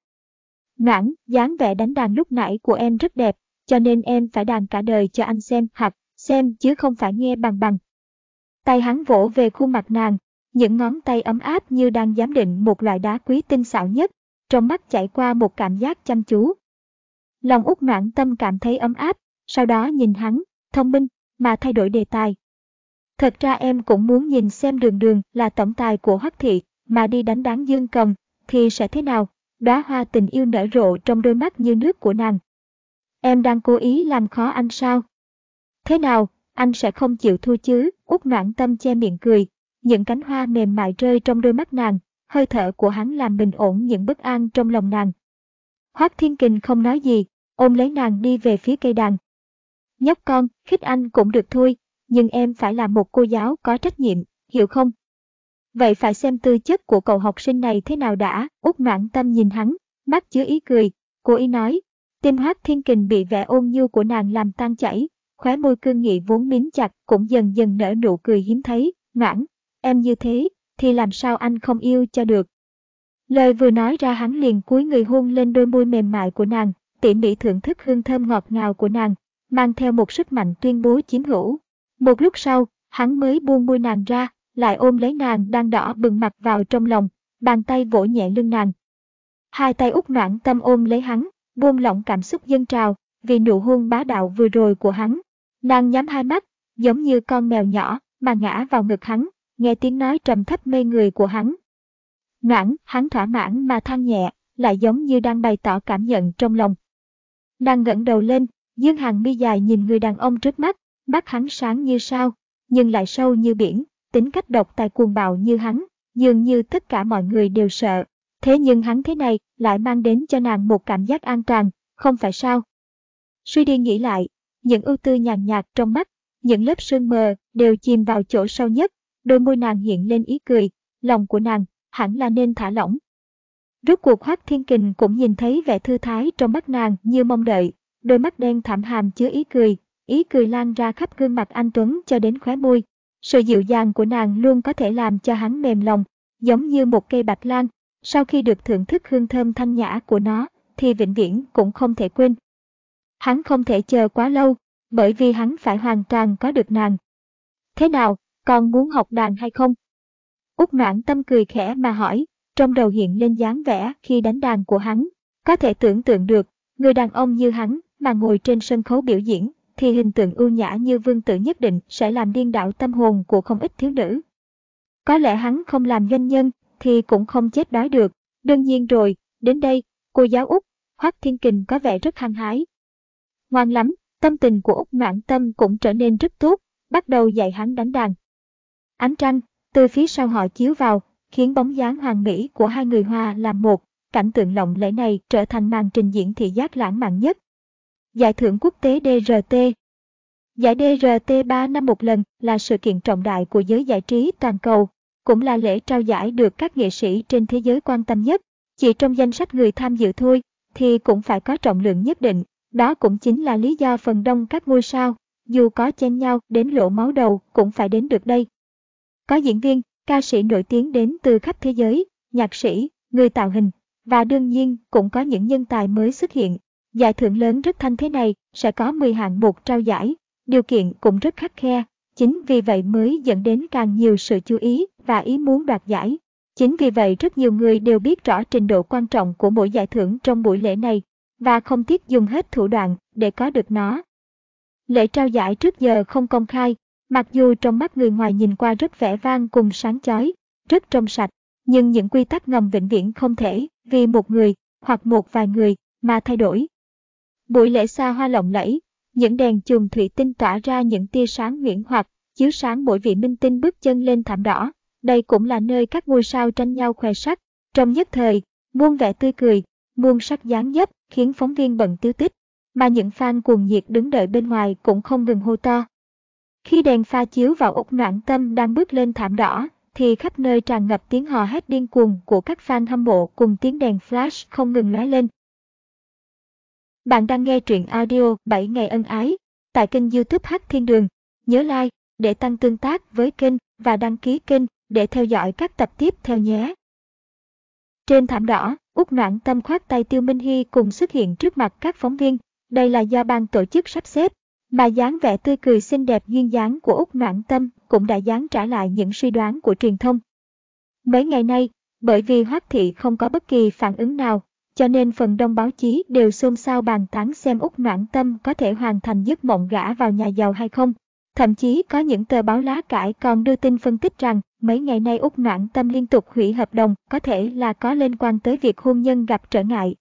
Noãn, dáng vẻ đánh đàn lúc nãy của em rất đẹp, cho nên em phải đàn cả đời cho anh xem hoặc xem chứ không phải nghe bằng bằng. Tay hắn vỗ về khuôn mặt nàng, những ngón tay ấm áp như đang giám định một loại đá quý tinh xảo nhất, trong mắt chảy qua một cảm giác chăm chú. Lòng út noạn tâm cảm thấy ấm áp, sau đó nhìn hắn, thông minh, mà thay đổi đề tài. Thật ra em cũng muốn nhìn xem đường đường là tổng tài của Hoắc Thị, mà đi đánh đáng dương cầm, thì sẽ thế nào? Đóa hoa tình yêu nở rộ trong đôi mắt như nước của nàng. Em đang cố ý làm khó anh sao? Thế nào, anh sẽ không chịu thua chứ? Út noạn tâm che miệng cười, những cánh hoa mềm mại rơi trong đôi mắt nàng, hơi thở của hắn làm bình ổn những bất an trong lòng nàng. Hoác Thiên Kình không nói gì, ôm lấy nàng đi về phía cây đàn. Nhóc con, khích anh cũng được thôi, nhưng em phải là một cô giáo có trách nhiệm, hiểu không? Vậy phải xem tư chất của cậu học sinh này thế nào đã, út noãn tâm nhìn hắn, mắt chứa ý cười, cô ý nói. Tim Hoác Thiên Kình bị vẻ ôn nhu của nàng làm tan chảy, khóe môi cương nghị vốn mím chặt cũng dần dần nở nụ cười hiếm thấy, noãn, em như thế, thì làm sao anh không yêu cho được. Lời vừa nói ra hắn liền cúi người hôn lên đôi môi mềm mại của nàng, tỉ mỉ thưởng thức hương thơm ngọt ngào của nàng, mang theo một sức mạnh tuyên bố chiếm hữu. Một lúc sau, hắn mới buông môi nàng ra, lại ôm lấy nàng đang đỏ bừng mặt vào trong lòng, bàn tay vỗ nhẹ lưng nàng. Hai tay út noãn tâm ôm lấy hắn, buông lỏng cảm xúc dân trào, vì nụ hôn bá đạo vừa rồi của hắn. Nàng nhắm hai mắt, giống như con mèo nhỏ, mà ngã vào ngực hắn, nghe tiếng nói trầm thấp mê người của hắn. Noãn, hắn thỏa mãn mà than nhẹ, lại giống như đang bày tỏ cảm nhận trong lòng. Nàng ngẩng đầu lên, dương hàng mi dài nhìn người đàn ông trước mắt, mắt hắn sáng như sao, nhưng lại sâu như biển, tính cách độc tài cuồng bạo như hắn, dường như tất cả mọi người đều sợ. Thế nhưng hắn thế này lại mang đến cho nàng một cảm giác an toàn, không phải sao? Suy đi nghĩ lại, những ưu tư nhàn nhạt trong mắt, những lớp sương mờ đều chìm vào chỗ sâu nhất, đôi môi nàng hiện lên ý cười, lòng của nàng hẳn là nên thả lỏng. Rốt cuộc Hoác Thiên Kình cũng nhìn thấy vẻ thư thái trong mắt nàng như mong đợi, đôi mắt đen thảm hàm chứa ý cười, ý cười lan ra khắp gương mặt anh Tuấn cho đến khóe môi. Sự dịu dàng của nàng luôn có thể làm cho hắn mềm lòng, giống như một cây bạch lan, sau khi được thưởng thức hương thơm thanh nhã của nó, thì vĩnh viễn cũng không thể quên. Hắn không thể chờ quá lâu, bởi vì hắn phải hoàn toàn có được nàng. Thế nào, con muốn học đàn hay không? Úc noãn tâm cười khẽ mà hỏi, trong đầu hiện lên dáng vẻ khi đánh đàn của hắn. Có thể tưởng tượng được, người đàn ông như hắn mà ngồi trên sân khấu biểu diễn, thì hình tượng ưu nhã như vương tử nhất định sẽ làm điên đảo tâm hồn của không ít thiếu nữ. Có lẽ hắn không làm doanh nhân, thì cũng không chết đói được. Đương nhiên rồi, đến đây, cô giáo Úc, Hoác Thiên Kình có vẻ rất hăng hái. Ngoan lắm, tâm tình của Úc Noãn Tâm cũng trở nên rất tốt, bắt đầu dạy hắn đánh đàn. Ánh trăng, từ phía sau họ chiếu vào, khiến bóng dáng hoàn mỹ của hai người Hoa làm một, cảnh tượng lộng lẫy này trở thành màn trình diễn thị giác lãng mạn nhất. Giải thưởng quốc tế DRT Giải DRT 3 năm một lần là sự kiện trọng đại của giới giải trí toàn cầu, cũng là lễ trao giải được các nghệ sĩ trên thế giới quan tâm nhất. Chỉ trong danh sách người tham dự thôi, thì cũng phải có trọng lượng nhất định. Đó cũng chính là lý do phần đông các ngôi sao, dù có chen nhau đến lỗ máu đầu cũng phải đến được đây. Có diễn viên, ca sĩ nổi tiếng đến từ khắp thế giới, nhạc sĩ, người tạo hình, và đương nhiên cũng có những nhân tài mới xuất hiện. Giải thưởng lớn rất thanh thế này sẽ có 10 hạng mục trao giải, điều kiện cũng rất khắc khe, chính vì vậy mới dẫn đến càng nhiều sự chú ý và ý muốn đoạt giải. Chính vì vậy rất nhiều người đều biết rõ trình độ quan trọng của mỗi giải thưởng trong buổi lễ này và không tiếc dùng hết thủ đoạn để có được nó. Lễ trao giải trước giờ không công khai, mặc dù trong mắt người ngoài nhìn qua rất vẻ vang cùng sáng chói, rất trong sạch, nhưng những quy tắc ngầm vĩnh viễn không thể vì một người hoặc một vài người mà thay đổi. Buổi lễ xa hoa lộng lẫy, những đèn chùm thủy tinh tỏa ra những tia sáng nguyễn hoặc, chiếu sáng mỗi vị minh tinh bước chân lên thảm đỏ. Đây cũng là nơi các ngôi sao tranh nhau khoe sắc. Trong nhất thời, muôn vẻ tươi cười, muôn sắc dáng dấp khiến phóng viên bận tiêu tích, mà những fan cuồng nhiệt đứng đợi bên ngoài cũng không ngừng hô to. Khi đèn pha chiếu vào ốc noạn tâm đang bước lên thảm đỏ, thì khắp nơi tràn ngập tiếng hò hét điên cuồng của các fan hâm mộ cùng tiếng đèn flash không ngừng lóe lên. Bạn đang nghe truyện audio 7 ngày ân ái tại kênh youtube Hát Thiên Đường. Nhớ like để tăng tương tác với kênh và đăng ký kênh để theo dõi các tập tiếp theo nhé. Trên thảm đỏ, Úc Noãn Tâm khoát tay Tiêu Minh Hy cùng xuất hiện trước mặt các phóng viên. Đây là do ban tổ chức sắp xếp, mà dáng vẻ tươi cười xinh đẹp duyên dáng của Úc Noãn Tâm cũng đã dáng trả lại những suy đoán của truyền thông. Mấy ngày nay, bởi vì Hoắc Thị không có bất kỳ phản ứng nào, cho nên phần đông báo chí đều xôn xao bàn tán xem Úc Noãn Tâm có thể hoàn thành giấc mộng gã vào nhà giàu hay không. Thậm chí có những tờ báo lá cải còn đưa tin phân tích rằng mấy ngày nay Úc Noãn Tâm liên tục hủy hợp đồng có thể là có liên quan tới việc hôn nhân gặp trở ngại.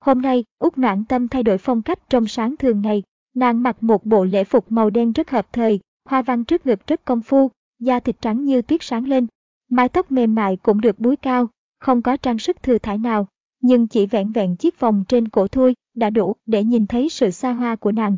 Hôm nay, Úc Noãn Tâm thay đổi phong cách trong sáng thường ngày. Nàng mặc một bộ lễ phục màu đen rất hợp thời, hoa văn trước ngực rất công phu, da thịt trắng như tuyết sáng lên. Mái tóc mềm mại cũng được búi cao, không có trang sức thừa thải nào, nhưng chỉ vẹn vẹn chiếc vòng trên cổ thôi đã đủ để nhìn thấy sự xa hoa của nàng.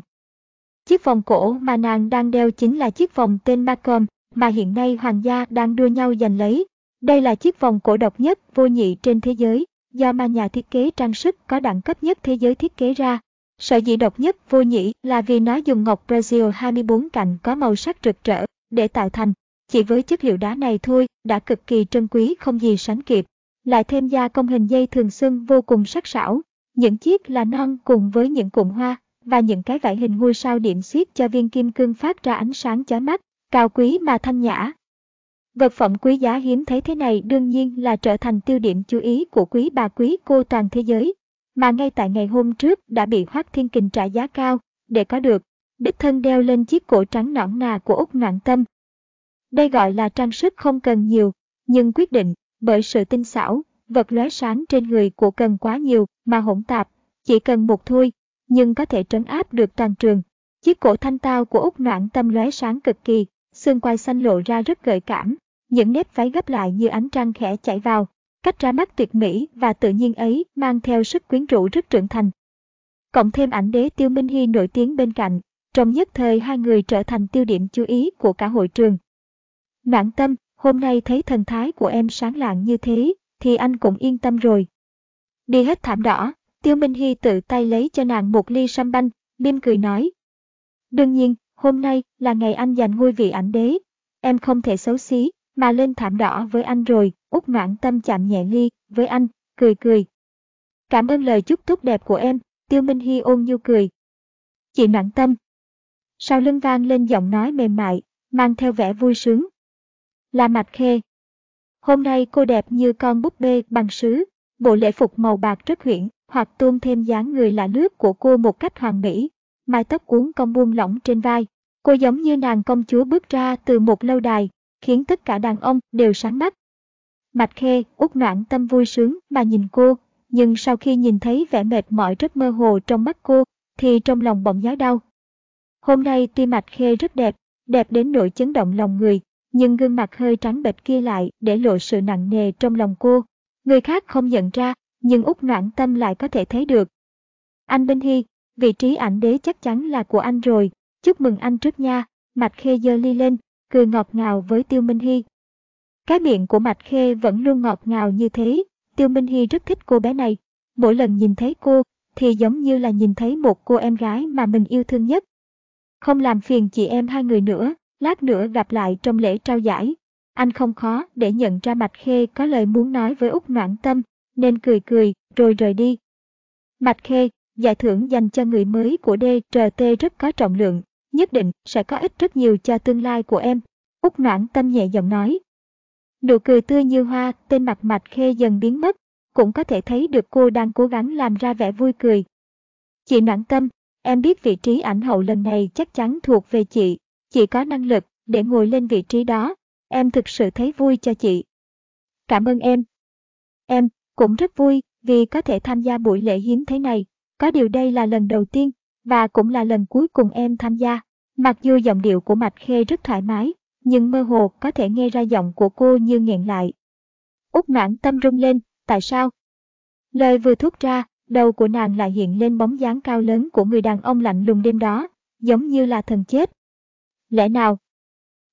Chiếc vòng cổ mà nàng đang đeo chính là chiếc vòng tên Macom mà hiện nay hoàng gia đang đua nhau giành lấy. Đây là chiếc vòng cổ độc nhất vô nhị trên thế giới, do ma nhà thiết kế trang sức có đẳng cấp nhất thế giới thiết kế ra. Sở dĩ độc nhất vô nhị là vì nó dùng ngọc Brazil 24 cạnh có màu sắc rực rỡ để tạo thành. Chỉ với chất liệu đá này thôi đã cực kỳ trân quý không gì sánh kịp. Lại thêm gia công hình dây thường xuân vô cùng sắc sảo. Những chiếc là non cùng với những cụm hoa và những cái vải hình ngôi sao điểm xuyết cho viên kim cương phát ra ánh sáng chói mắt, cao quý mà thanh nhã. Vật phẩm quý giá hiếm thấy thế này đương nhiên là trở thành tiêu điểm chú ý của quý bà quý cô toàn thế giới, mà ngay tại ngày hôm trước đã bị Hoác Thiên Kình trả giá cao để có được, đích thân đeo lên chiếc cổ trắng nõn nà của Úc Noạn Tâm. Đây gọi là trang sức không cần nhiều, nhưng quyết định bởi sự tinh xảo, vật lóe sáng trên người của cần quá nhiều mà hỗn tạp, chỉ cần một thôi nhưng có thể trấn áp được toàn trường. Chiếc cổ thanh tao của Úc Noãn Tâm lóe sáng cực kỳ, xương quai xanh lộ ra rất gợi cảm, những nếp váy gấp lại như ánh trăng khẽ chảy vào, cách ra mắt tuyệt mỹ và tự nhiên ấy mang theo sức quyến rũ rất trưởng thành. Cộng thêm ảnh đế Tiêu Minh Hy nổi tiếng bên cạnh, trong nhất thời hai người trở thành tiêu điểm chú ý của cả hội trường. Noãn Tâm, hôm nay thấy thần thái của em sáng lạng như thế, thì anh cũng yên tâm rồi. Đi hết thảm đỏ, Tiêu Minh Hy tự tay lấy cho nàng một ly sâm banh, mỉm cười nói. Đương nhiên, hôm nay là ngày anh giành ngôi vị ảnh đế. Em không thể xấu xí, mà lên thảm đỏ với anh rồi, út noãn tâm chạm nhẹ ly với anh, cười cười. Cảm ơn lời chúc tốt đẹp của em, Tiêu Minh Hy ôn nhu cười. Chị noãn tâm. Sau lưng vang lên giọng nói mềm mại, mang theo vẻ vui sướng. Là Mạch Khê. Hôm nay cô đẹp như con búp bê bằng sứ, bộ lễ phục màu bạc rất huyễn, hoặc tôn thêm dáng người lạ lướt của cô một cách hoàn mỹ, mái tóc cuốn cong buông lỏng trên vai. Cô giống như nàng công chúa bước ra từ một lâu đài, khiến tất cả đàn ông đều sáng mắt. Mạch Khê, út noãn tâm vui sướng mà nhìn cô, nhưng sau khi nhìn thấy vẻ mệt mỏi rất mơ hồ trong mắt cô, thì trong lòng bỗng nhói đau. Hôm nay tuy Mạch Khê rất đẹp, đẹp đến nỗi chấn động lòng người, nhưng gương mặt hơi trắng bệch kia lại để lộ sự nặng nề trong lòng cô. Người khác không nhận ra, nhưng út noãn tâm lại có thể thấy được. Anh Binh Hy, vị trí ảnh đế chắc chắn là của anh rồi, chúc mừng anh trước nha, Mạch Khê giơ ly lên, cười ngọt ngào với Tiêu Minh Hy. Cái miệng của Mạch Khê vẫn luôn ngọt ngào như thế, Tiêu Minh Hy rất thích cô bé này. Mỗi lần nhìn thấy cô, thì giống như là nhìn thấy một cô em gái mà mình yêu thương nhất. Không làm phiền chị em hai người nữa, lát nữa gặp lại trong lễ trao giải. Anh không khó để nhận ra Mạch Khê có lời muốn nói với Úc Noãn Tâm, nên cười cười, rồi rời đi. Mạch Khê, giải thưởng dành cho người mới của DRT rất có trọng lượng, nhất định sẽ có ích rất nhiều cho tương lai của em. Úc Noãn Tâm nhẹ giọng nói. Nụ cười tươi như hoa, tên mặt Mạch Khê dần biến mất, cũng có thể thấy được cô đang cố gắng làm ra vẻ vui cười. Chị Noãn Tâm, em biết vị trí ảnh hậu lần này chắc chắn thuộc về chị, chị có năng lực để ngồi lên vị trí đó, em thực sự thấy vui cho chị. Cảm ơn em. Em cũng rất vui vì có thể tham gia buổi lễ hiến thế này, có điều đây là lần đầu tiên và cũng là lần cuối cùng em tham gia. Mặc dù giọng điệu của Mạch Khê rất thoải mái, nhưng mơ hồ có thể nghe ra giọng của cô như nghẹn lại. Út noãn tâm rung lên, tại sao? Lời vừa thốt ra, đầu của nàng lại hiện lên bóng dáng cao lớn của người đàn ông lạnh lùng đêm đó, giống như là thần chết. Lẽ nào?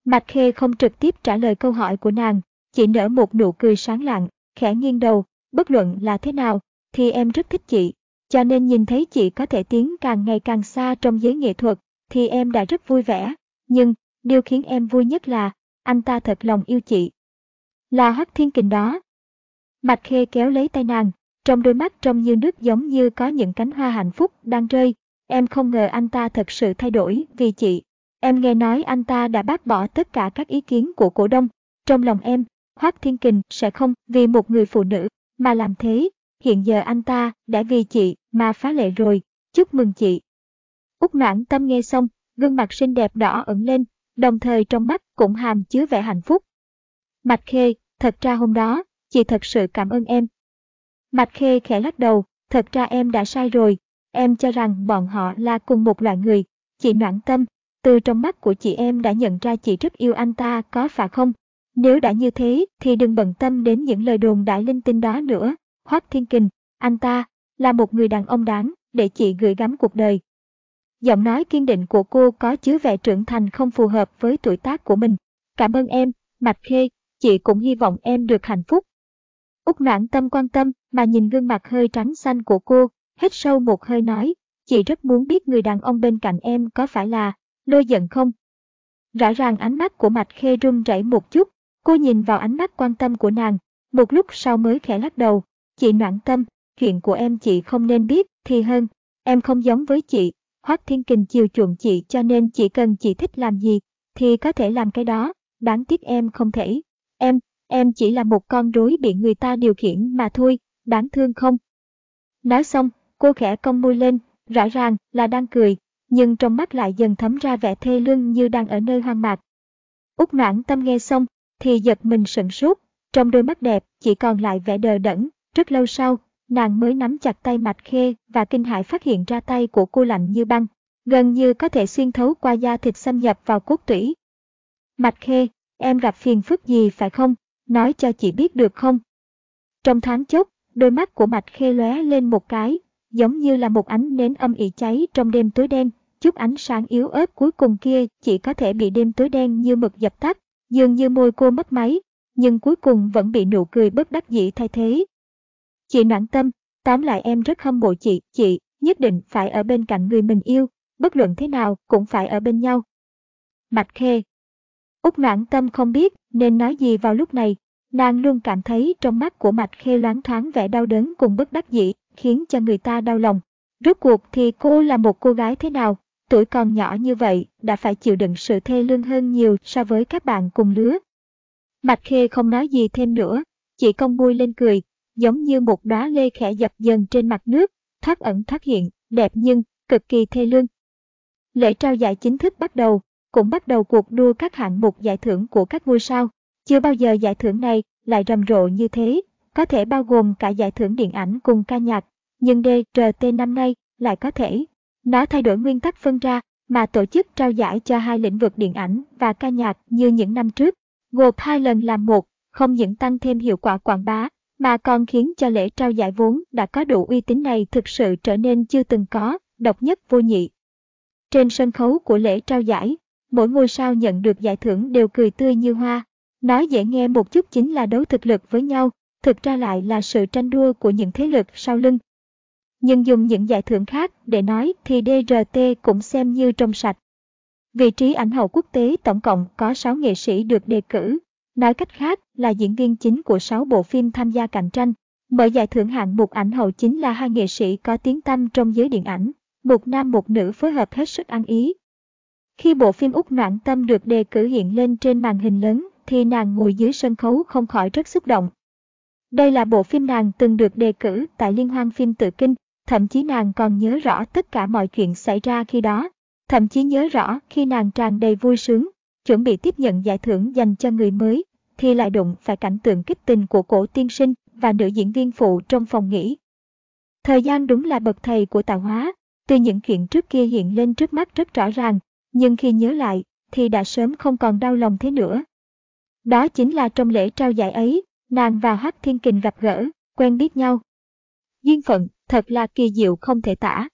Mạch Khê không trực tiếp trả lời câu hỏi của nàng, chỉ nở một nụ cười sáng lạng, khẽ nghiêng đầu, bất luận là thế nào, thì em rất thích chị, cho nên nhìn thấy chị có thể tiến càng ngày càng xa trong giới nghệ thuật, thì em đã rất vui vẻ. Nhưng, điều khiến em vui nhất là, anh ta thật lòng yêu chị. Là Hắc Thiên Kình đó. Mạch Khê kéo lấy tay nàng, trong đôi mắt trông như nước giống như có những cánh hoa hạnh phúc đang rơi. Em không ngờ anh ta thật sự thay đổi vì chị. Em nghe nói anh ta đã bác bỏ tất cả các ý kiến của cổ đông. Trong lòng em, Hoác Thiên Kình sẽ không vì một người phụ nữ mà làm thế. Hiện giờ anh ta đã vì chị mà phá lệ rồi. Chúc mừng chị. Úc noãn tâm nghe xong, gương mặt xinh đẹp đỏ ẩn lên, đồng thời trong mắt cũng hàm chứa vẻ hạnh phúc. Mạch Khê, thật ra hôm đó, chị thật sự cảm ơn em. Mạch Khê khẽ lắc đầu, thật ra em đã sai rồi, em cho rằng bọn họ là cùng một loại người. Chị noãn tâm, từ trong mắt của chị em đã nhận ra chị rất yêu anh ta có phải không? Nếu đã như thế thì đừng bận tâm đến những lời đồn đại linh tinh đó nữa. Hoác Thiên Kình, anh ta là một người đàn ông đáng để chị gửi gắm cuộc đời. Giọng nói kiên định của cô có chứa vẻ trưởng thành không phù hợp với tuổi tác của mình. Cảm ơn em, Mạch Khê, chị cũng hy vọng em được hạnh phúc. Úc noãn tâm quan tâm mà nhìn gương mặt hơi trắng xanh của cô, hít sâu một hơi nói, chị rất muốn biết người đàn ông bên cạnh em có phải là lôi giận không? Rõ ràng ánh mắt của Mạch Khê run rẩy một chút, cô nhìn vào ánh mắt quan tâm của nàng, một lúc sau mới khẽ lắc đầu, chị noạn tâm, chuyện của em chị không nên biết thì hơn, em không giống với chị, Hoác Thiên Kình chiều chuộng chị cho nên chỉ cần chị thích làm gì thì có thể làm cái đó, đáng tiếc em không thể. Em, em chỉ là một con rối bị người ta điều khiển mà thôi, đáng thương không? Nói xong, cô khẽ cong môi lên, rõ ràng là đang cười, nhưng trong mắt lại dần thấm ra vẻ thê lương như đang ở nơi hoang mạc. Úc noãn tâm nghe xong, thì giật mình sửng sốt, trong đôi mắt đẹp chỉ còn lại vẻ đờ đẫn, rất lâu sau, nàng mới nắm chặt tay Mạch Khê và kinh hãi phát hiện ra tay của cô lạnh như băng, gần như có thể xuyên thấu qua da thịt xâm nhập vào cốt tủy. Mạch Khê, em gặp phiền phức gì phải không? Nói cho chị biết được không? Trong thoáng chốc, đôi mắt của Mạch Khê lóe lên một cái, giống như là một ánh nến âm ỉ cháy trong đêm tối đen, chút ánh sáng yếu ớt cuối cùng kia chỉ có thể bị đêm tối đen như mực dập tắt, dường như môi cô mất máy, nhưng cuối cùng vẫn bị nụ cười bất đắc dĩ thay thế. Chị noãn tâm, tóm lại em rất hâm mộ chị, chị nhất định phải ở bên cạnh người mình yêu, bất luận thế nào cũng phải ở bên nhau. Mạch Khê Úc noãn tâm không biết nên nói gì vào lúc này. Nàng luôn cảm thấy trong mắt của Mạch Khê loáng thoáng vẻ đau đớn cùng bất đắc dĩ, khiến cho người ta đau lòng. Rốt cuộc thì cô là một cô gái thế nào? Tuổi còn nhỏ như vậy đã phải chịu đựng sự thê lương hơn nhiều so với các bạn cùng lứa. Mạch Khê không nói gì thêm nữa, chỉ cong môi lên cười, giống như một đóa lê khẽ dập dần trên mặt nước, thoát ẩn thoát hiện, đẹp nhưng cực kỳ thê lương. Lễ trao giải chính thức bắt đầu, cũng bắt đầu cuộc đua các hạng mục giải thưởng của các ngôi sao. Chưa bao giờ giải thưởng này lại rầm rộ như thế, có thể bao gồm cả giải thưởng điện ảnh cùng ca nhạc, nhưng DRT năm nay lại có thể. Nó thay đổi nguyên tắc phân ra mà tổ chức trao giải cho hai lĩnh vực điện ảnh và ca nhạc như những năm trước, gộp hai lần làm một, không những tăng thêm hiệu quả quảng bá, mà còn khiến cho lễ trao giải vốn đã có đủ uy tín này thực sự trở nên chưa từng có, độc nhất vô nhị. Trên sân khấu của lễ trao giải, mỗi ngôi sao nhận được giải thưởng đều cười tươi như hoa. Nói dễ nghe một chút chính là đấu thực lực với nhau, thực ra lại là sự tranh đua của những thế lực sau lưng. Nhưng dùng những giải thưởng khác để nói thì DRT cũng xem như trong sạch. Vị trí ảnh hậu quốc tế tổng cộng có 6 nghệ sĩ được đề cử, nói cách khác là diễn viên chính của 6 bộ phim tham gia cạnh tranh. Mở giải thưởng hạng mục ảnh hậu chính là hai nghệ sĩ có tiếng tăm trong giới điện ảnh, một nam một nữ phối hợp hết sức ăn ý. Khi bộ phim Úc Noãn Tâm được đề cử hiện lên trên màn hình lớn, thì nàng ngồi dưới sân khấu không khỏi rất xúc động. Đây là bộ phim nàng từng được đề cử tại Liên hoan phim tự kinh, thậm chí nàng còn nhớ rõ tất cả mọi chuyện xảy ra khi đó. Thậm chí nhớ rõ khi nàng tràn đầy vui sướng, chuẩn bị tiếp nhận giải thưởng dành cho người mới, thì lại đụng phải cảnh tượng kích tình của cổ tiên sinh và nữ diễn viên phụ trong phòng nghỉ. Thời gian đúng là bậc thầy của tạo hóa, từ những chuyện trước kia hiện lên trước mắt rất rõ ràng, nhưng khi nhớ lại, thì đã sớm không còn đau lòng thế nữa. Đó chính là trong lễ trao giải ấy, nàng và Hắc Thiên Kình gặp gỡ, quen biết nhau. Duyên phận, thật là kỳ diệu không thể tả.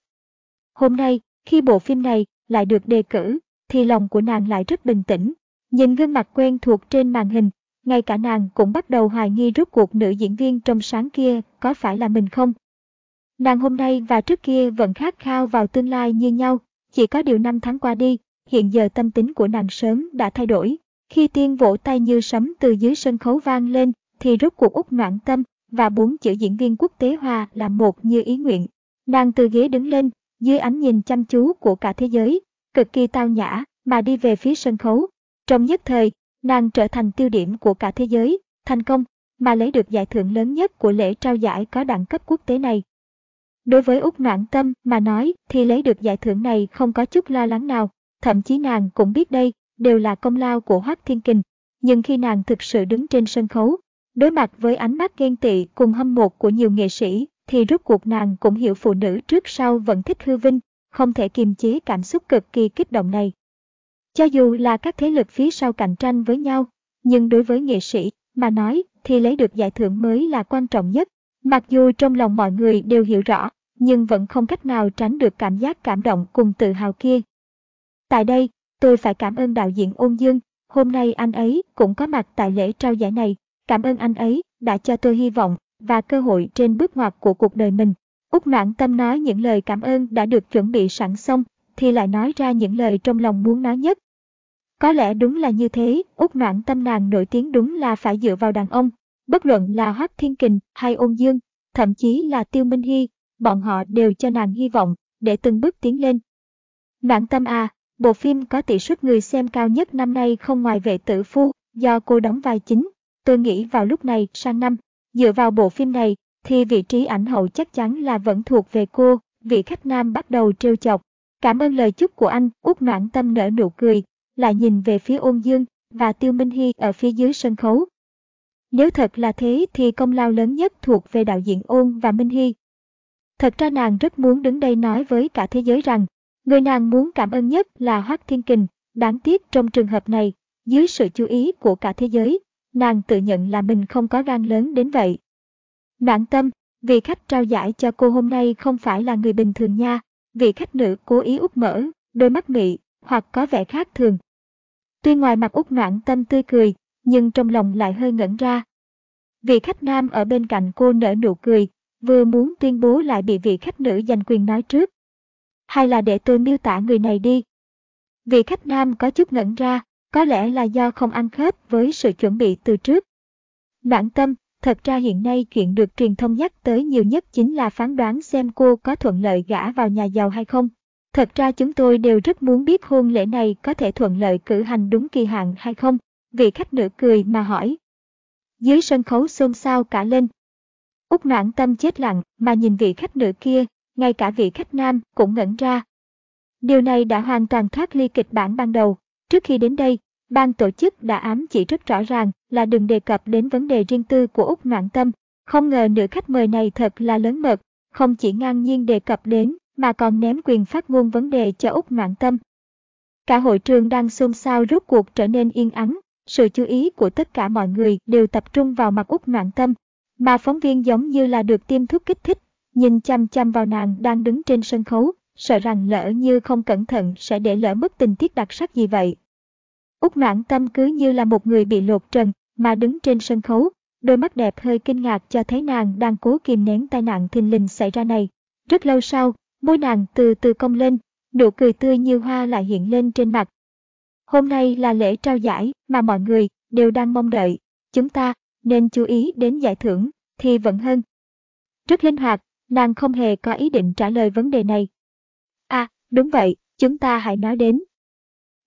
Hôm nay, khi bộ phim này lại được đề cử, thì lòng của nàng lại rất bình tĩnh. Nhìn gương mặt quen thuộc trên màn hình, ngay cả nàng cũng bắt đầu hoài nghi rốt cuộc nữ diễn viên trong sáng kia có phải là mình không. Nàng hôm nay và trước kia vẫn khát khao vào tương lai như nhau, chỉ có điều năm tháng qua đi, hiện giờ tâm tính của nàng sớm đã thay đổi. Khi tiên vỗ tay như sấm từ dưới sân khấu vang lên, thì rốt cuộc út noạn tâm và bốn chữ diễn viên quốc tế hòa là một như ý nguyện. Nàng từ ghế đứng lên, dưới ánh nhìn chăm chú của cả thế giới, cực kỳ tao nhã, mà đi về phía sân khấu. Trong nhất thời, nàng trở thành tiêu điểm của cả thế giới, thành công, mà lấy được giải thưởng lớn nhất của lễ trao giải có đẳng cấp quốc tế này. Đối với Úc Noãn Tâm mà nói thì lấy được giải thưởng này không có chút lo lắng nào, thậm chí nàng cũng biết đây đều là công lao của Hoác Thiên Kình. Nhưng khi nàng thực sự đứng trên sân khấu, đối mặt với ánh mắt ghen tị cùng hâm mộ của nhiều nghệ sĩ, thì rốt cuộc nàng cũng hiểu phụ nữ trước sau vẫn thích hư vinh, không thể kiềm chế cảm xúc cực kỳ kích động này. Cho dù là các thế lực phía sau cạnh tranh với nhau, nhưng đối với nghệ sĩ mà nói thì lấy được giải thưởng mới là quan trọng nhất. Mặc dù trong lòng mọi người đều hiểu rõ, nhưng vẫn không cách nào tránh được cảm giác cảm động cùng tự hào kia. Tại đây, tôi phải cảm ơn đạo diễn Ôn Dương, hôm nay anh ấy cũng có mặt tại lễ trao giải này. Cảm ơn anh ấy đã cho tôi hy vọng và cơ hội trên bước ngoặt của cuộc đời mình. Úc Noãn Tâm nói những lời cảm ơn đã được chuẩn bị sẵn xong, thì lại nói ra những lời trong lòng muốn nói nhất. Có lẽ đúng là như thế, Úc Noãn Tâm nàng nổi tiếng đúng là phải dựa vào đàn ông, bất luận là Hoắc Thiên Kình hay Ôn Dương, thậm chí là Tiêu Minh Hy, bọn họ đều cho nàng hy vọng để từng bước tiến lên. Noãn Tâm à, bộ phim có tỷ suất người xem cao nhất năm nay không ngoài vệ tử phu, do cô đóng vai chính. Tôi nghĩ vào lúc này sang năm, dựa vào bộ phim này, thì vị trí ảnh hậu chắc chắn là vẫn thuộc về cô, vị khách nam bắt đầu trêu chọc. Cảm ơn lời chúc của anh, út noãn tâm nở nụ cười, lại nhìn về phía ôn dương và tiêu minh hy ở phía dưới sân khấu. Nếu thật là thế thì công lao lớn nhất thuộc về đạo diễn ôn và minh hy. Thật ra nàng rất muốn đứng đây nói với cả thế giới rằng, người nàng muốn cảm ơn nhất là Hoác Thiên Kình, đáng tiếc trong trường hợp này, dưới sự chú ý của cả thế giới, nàng tự nhận là mình không có gan lớn đến vậy. Noãn tâm, vị khách trao giải cho cô hôm nay không phải là người bình thường nha, vị khách nữ cố ý úp mở, đôi mắt mị, hoặc có vẻ khác thường. Tuy ngoài mặt út noãn tâm tươi cười, nhưng trong lòng lại hơi ngẩn ra. Vị khách nam ở bên cạnh cô nở nụ cười, vừa muốn tuyên bố lại bị vị khách nữ giành quyền nói trước. Hay là để tôi miêu tả người này đi. Vị khách nam có chút ngẩn ra, có lẽ là do không ăn khớp với sự chuẩn bị từ trước. Noãn tâm, thật ra hiện nay chuyện được truyền thông nhắc tới nhiều nhất chính là phán đoán xem cô có thuận lợi gả vào nhà giàu hay không. Thật ra chúng tôi đều rất muốn biết hôn lễ này có thể thuận lợi cử hành đúng kỳ hạn hay không. Vị khách nữ cười mà hỏi. Dưới sân khấu xôn xao cả lên. Úc noãn tâm chết lặng mà nhìn vị khách nữ kia, ngay cả vị khách nam cũng ngẩn ra. Điều này đã hoàn toàn thoát ly kịch bản ban đầu. Trước khi đến đây, ban tổ chức đã ám chỉ rất rõ ràng là đừng đề cập đến vấn đề riêng tư của Úc Noãn Tâm. Không ngờ nữ khách mời này thật là lớn mật, không chỉ ngang nhiên đề cập đến mà còn ném quyền phát ngôn vấn đề cho Úc Noãn Tâm. Cả hội trường đang xôn xao rốt cuộc trở nên yên ắng, sự chú ý của tất cả mọi người đều tập trung vào mặt Úc Noãn Tâm, mà phóng viên giống như là được tiêm thuốc kích thích, nhìn chăm chăm vào nàng đang đứng trên sân khấu, sợ rằng lỡ như không cẩn thận sẽ để lỡ mất tình tiết đặc sắc gì vậy. Úc noãn tâm cứ như là một người bị lột trần, mà đứng trên sân khấu, đôi mắt đẹp hơi kinh ngạc cho thấy nàng đang cố kìm nén tai nạn thình lình xảy ra này. Rất lâu sau, môi nàng từ từ cong lên, nụ cười tươi như hoa lại hiện lên trên mặt. Hôm nay là lễ trao giải mà mọi người đều đang mong đợi. Chúng ta nên chú ý đến giải thưởng thì vẫn hơn. Rất linh hoạt, nàng không hề có ý định trả lời vấn đề này. À, đúng vậy, chúng ta hãy nói đến.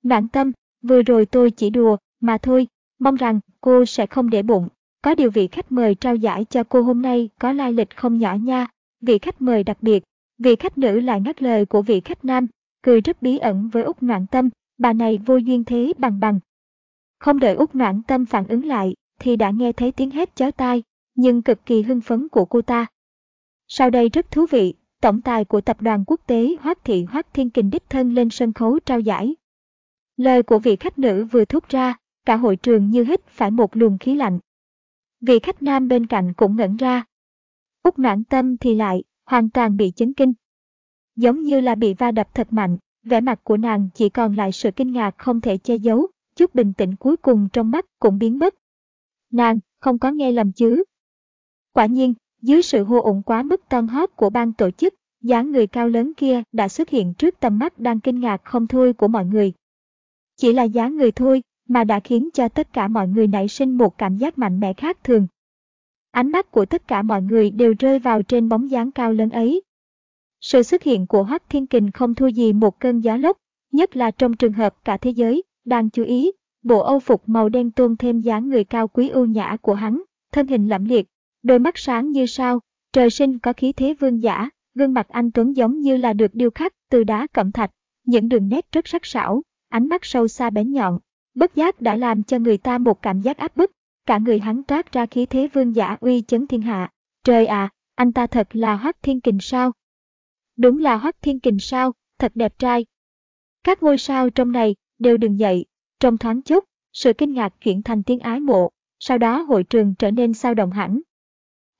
Noãn tâm, vừa rồi tôi chỉ đùa, mà thôi, mong rằng cô sẽ không để bụng. Có điều vị khách mời trao giải cho cô hôm nay có lai lịch không nhỏ nha, vị khách mời đặc biệt. Vị khách nữ lại ngắt lời của vị khách nam, cười rất bí ẩn với Úc Noãn Tâm, bà này vô duyên thế bằng bằng. Không đợi Úc Noãn Tâm phản ứng lại, thì đã nghe thấy tiếng hét chói tai, nhưng cực kỳ hưng phấn của cô ta. Sau đây rất thú vị, tổng tài của tập đoàn quốc tế Hoác Thị Hoác Thiên Kình đích thân lên sân khấu trao giải. Lời của vị khách nữ vừa thốt ra, cả hội trường như hít phải một luồng khí lạnh. Vị khách nam bên cạnh cũng ngẩn ra. Úc noãn tâm thì lại, hoàn toàn bị chấn kinh. Giống như là bị va đập thật mạnh, vẻ mặt của nàng chỉ còn lại sự kinh ngạc không thể che giấu, chút bình tĩnh cuối cùng trong mắt cũng biến mất. Nàng, không có nghe lầm chứ. Quả nhiên, dưới sự hô ủng quá mức ton hót của ban tổ chức, dáng người cao lớn kia đã xuất hiện trước tầm mắt đang kinh ngạc không thôi của mọi người. Chỉ là dáng người thôi mà đã khiến cho tất cả mọi người nảy sinh một cảm giác mạnh mẽ khác thường. Ánh mắt của tất cả mọi người đều rơi vào trên bóng dáng cao lớn ấy. Sự xuất hiện của Hoắc Thiên Kình không thua gì một cơn gió lốc, nhất là trong trường hợp cả thế giới đang chú ý, bộ âu phục màu đen tôn thêm dáng người cao quý ưu nhã của hắn, thân hình lẫm liệt, đôi mắt sáng như sao, trời sinh có khí thế vương giả, gương mặt anh Tuấn giống như là được điêu khắc từ đá cẩm thạch, những đường nét rất sắc sảo, ánh mắt sâu xa bén nhọn, bất giác đã làm cho người ta một cảm giác áp bức, cả người hắn trát ra khí thế vương giả uy chấn thiên hạ. Trời à, anh ta thật là Hoắc Thiên Kình sao? Đúng là Hoắc Thiên Kình sao, thật đẹp trai. Các ngôi sao trong này đều đừng dậy, trong thoáng chốc, sự kinh ngạc chuyển thành tiếng ái mộ, sau đó hội trường trở nên sao động hẳn.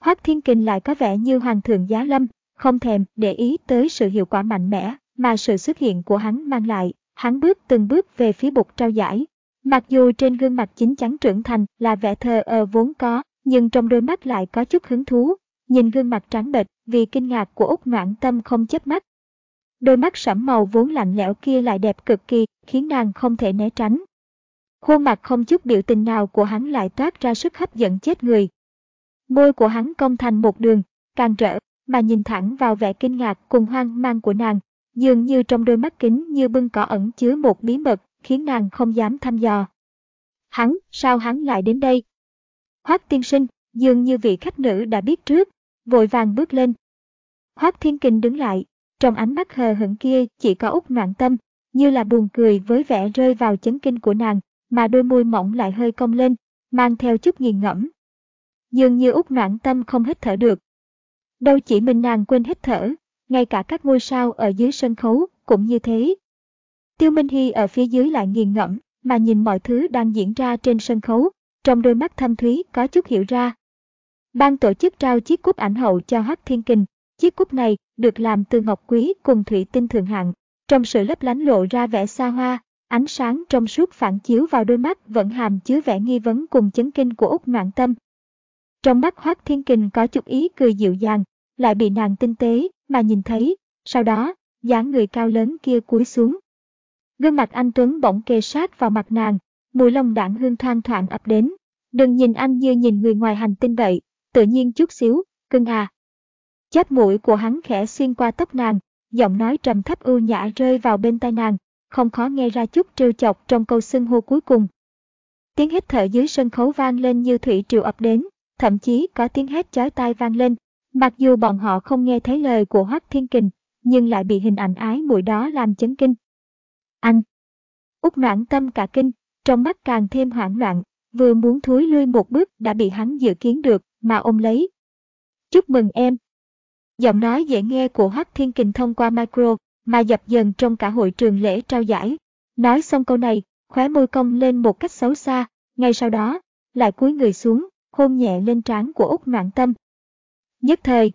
Hoắc Thiên Kình lại có vẻ như hoàng thượng giá lâm, không thèm để ý tới sự hiệu quả mạnh mẽ mà sự xuất hiện của hắn mang lại. Hắn bước từng bước về phía bục trao giải. Mặc dù trên gương mặt chính chắn trưởng thành là vẻ thờ ơ vốn có, nhưng trong đôi mắt lại có chút hứng thú. Nhìn gương mặt trắng bệch vì kinh ngạc của Úc Noãn Tâm không chớp mắt. Đôi mắt sẫm màu vốn lạnh lẽo kia lại đẹp cực kỳ, khiến nàng không thể né tránh. Khuôn mặt không chút biểu tình nào của hắn lại toát ra sức hấp dẫn chết người. Môi của hắn cong thành một đường, càng rỡ, mà nhìn thẳng vào vẻ kinh ngạc cùng hoang mang của nàng, dường như trong đôi mắt kính như bưng cỏ ẩn chứa một bí mật, khiến nàng không dám thăm dò. Hắn, sao hắn lại đến đây? Hoác tiên sinh, dường như vị khách nữ đã biết trước, vội vàng bước lên. Hoác thiên kình đứng lại, trong ánh mắt hờ hững kia chỉ có út noạn tâm, như là buồn cười với vẻ rơi vào chấn kinh của nàng, mà đôi môi mỏng lại hơi cong lên, mang theo chút nghiền ngẫm. Dường như út noạn tâm không hít thở được. Đâu chỉ mình nàng quên hít thở, ngay cả các ngôi sao ở dưới sân khấu cũng như thế. Tiêu Minh Hy ở phía dưới lại nghiền ngẫm, mà nhìn mọi thứ đang diễn ra trên sân khấu, trong đôi mắt thâm thúy có chút hiểu ra. Ban tổ chức trao chiếc cúp ảnh hậu cho Hắc Thiên Kình, chiếc cúp này được làm từ ngọc quý cùng thủy tinh thượng hạng, trong sự lấp lánh lộ ra vẻ xa hoa, ánh sáng trong suốt phản chiếu vào đôi mắt vẫn hàm chứa vẻ nghi vấn cùng chấn kinh của Úc Noạn Tâm. Trong mắt Hoác Thiên Kình có chút ý cười dịu dàng, lại bị nàng tinh tế mà nhìn thấy, sau đó, dáng người cao lớn kia cúi xuống. Gương mặt anh Tuấn bỗng kề sát vào mặt nàng, mùi lông đạn hương thoang thoảng ập đến. Đừng nhìn anh như nhìn người ngoài hành tinh vậy, tự nhiên chút xíu, cưng à. Chép mũi của hắn khẽ xuyên qua tóc nàng, giọng nói trầm thấp ưu nhã rơi vào bên tai nàng, không khó nghe ra chút trêu chọc trong câu xưng hô cuối cùng. Tiếng hít thở dưới sân khấu vang lên như thủy triều ập đến, thậm chí có tiếng hét chói tai vang lên. Mặc dù bọn họ không nghe thấy lời của Hoắc Thiên Kình, nhưng lại bị hình ảnh ái mũi đó làm chấn kinh. Anh! Úc noãn tâm cả kinh, trong mắt càng thêm hoảng loạn, vừa muốn thúi lui một bước đã bị hắn dự kiến được, mà ôm lấy. Chúc mừng em! Giọng nói dễ nghe của Hoắc Thiên Kình thông qua micro, mà dập dần trong cả hội trường lễ trao giải. Nói xong câu này, khóe môi cong lên một cách xấu xa, ngay sau đó, lại cúi người xuống, hôn nhẹ lên trán của Úc Noãn Tâm. Nhất thời,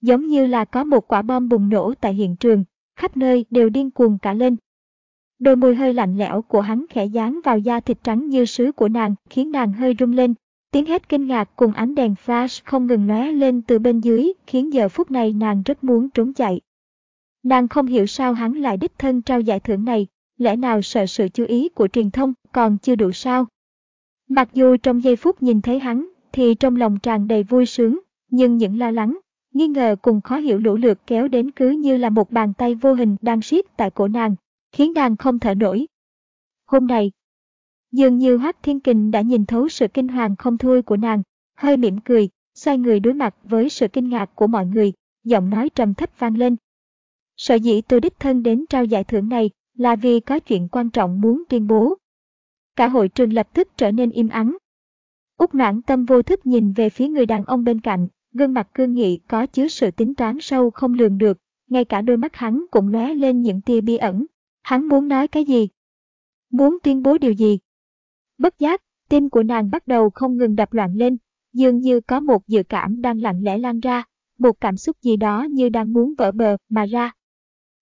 giống như là có một quả bom bùng nổ tại hiện trường, khắp nơi đều điên cuồng cả lên. Đôi môi hơi lạnh lẽo của hắn khẽ dán vào da thịt trắng như sứ của nàng, khiến nàng hơi rung lên. Tiếng hét kinh ngạc cùng ánh đèn flash không ngừng lóe lên từ bên dưới, khiến giờ phút này nàng rất muốn trốn chạy. Nàng không hiểu sao hắn lại đích thân trao giải thưởng này, lẽ nào sợ sự chú ý của truyền thông còn chưa đủ sao? Mặc dù trong giây phút nhìn thấy hắn, thì trong lòng tràn đầy vui sướng, nhưng những lo lắng, nghi ngờ cùng khó hiểu lũ lượt kéo đến cứ như là một bàn tay vô hình đang siết tại cổ nàng, khiến nàng không thở nổi. Hôm nay, dường như Hoác Thiên Kình đã nhìn thấu sự kinh hoàng không thôi của nàng, hơi mỉm cười, xoay người đối mặt với sự kinh ngạc của mọi người, giọng nói trầm thấp vang lên. "Sở dĩ tôi đích thân đến trao giải thưởng này là vì có chuyện quan trọng muốn tuyên bố. Cả hội trường lập tức trở nên im ắng. Úc mãn tâm vô thức nhìn về phía người đàn ông bên cạnh, gương mặt cương nghị có chứa sự tính toán sâu không lường được, ngay cả đôi mắt hắn cũng lóe lên những tia bi ẩn. Hắn muốn nói cái gì? Muốn tuyên bố điều gì? Bất giác, tim của nàng bắt đầu không ngừng đập loạn lên, dường như có một dự cảm đang lặng lẽ lan ra, một cảm xúc gì đó như đang muốn vỡ bờ mà ra.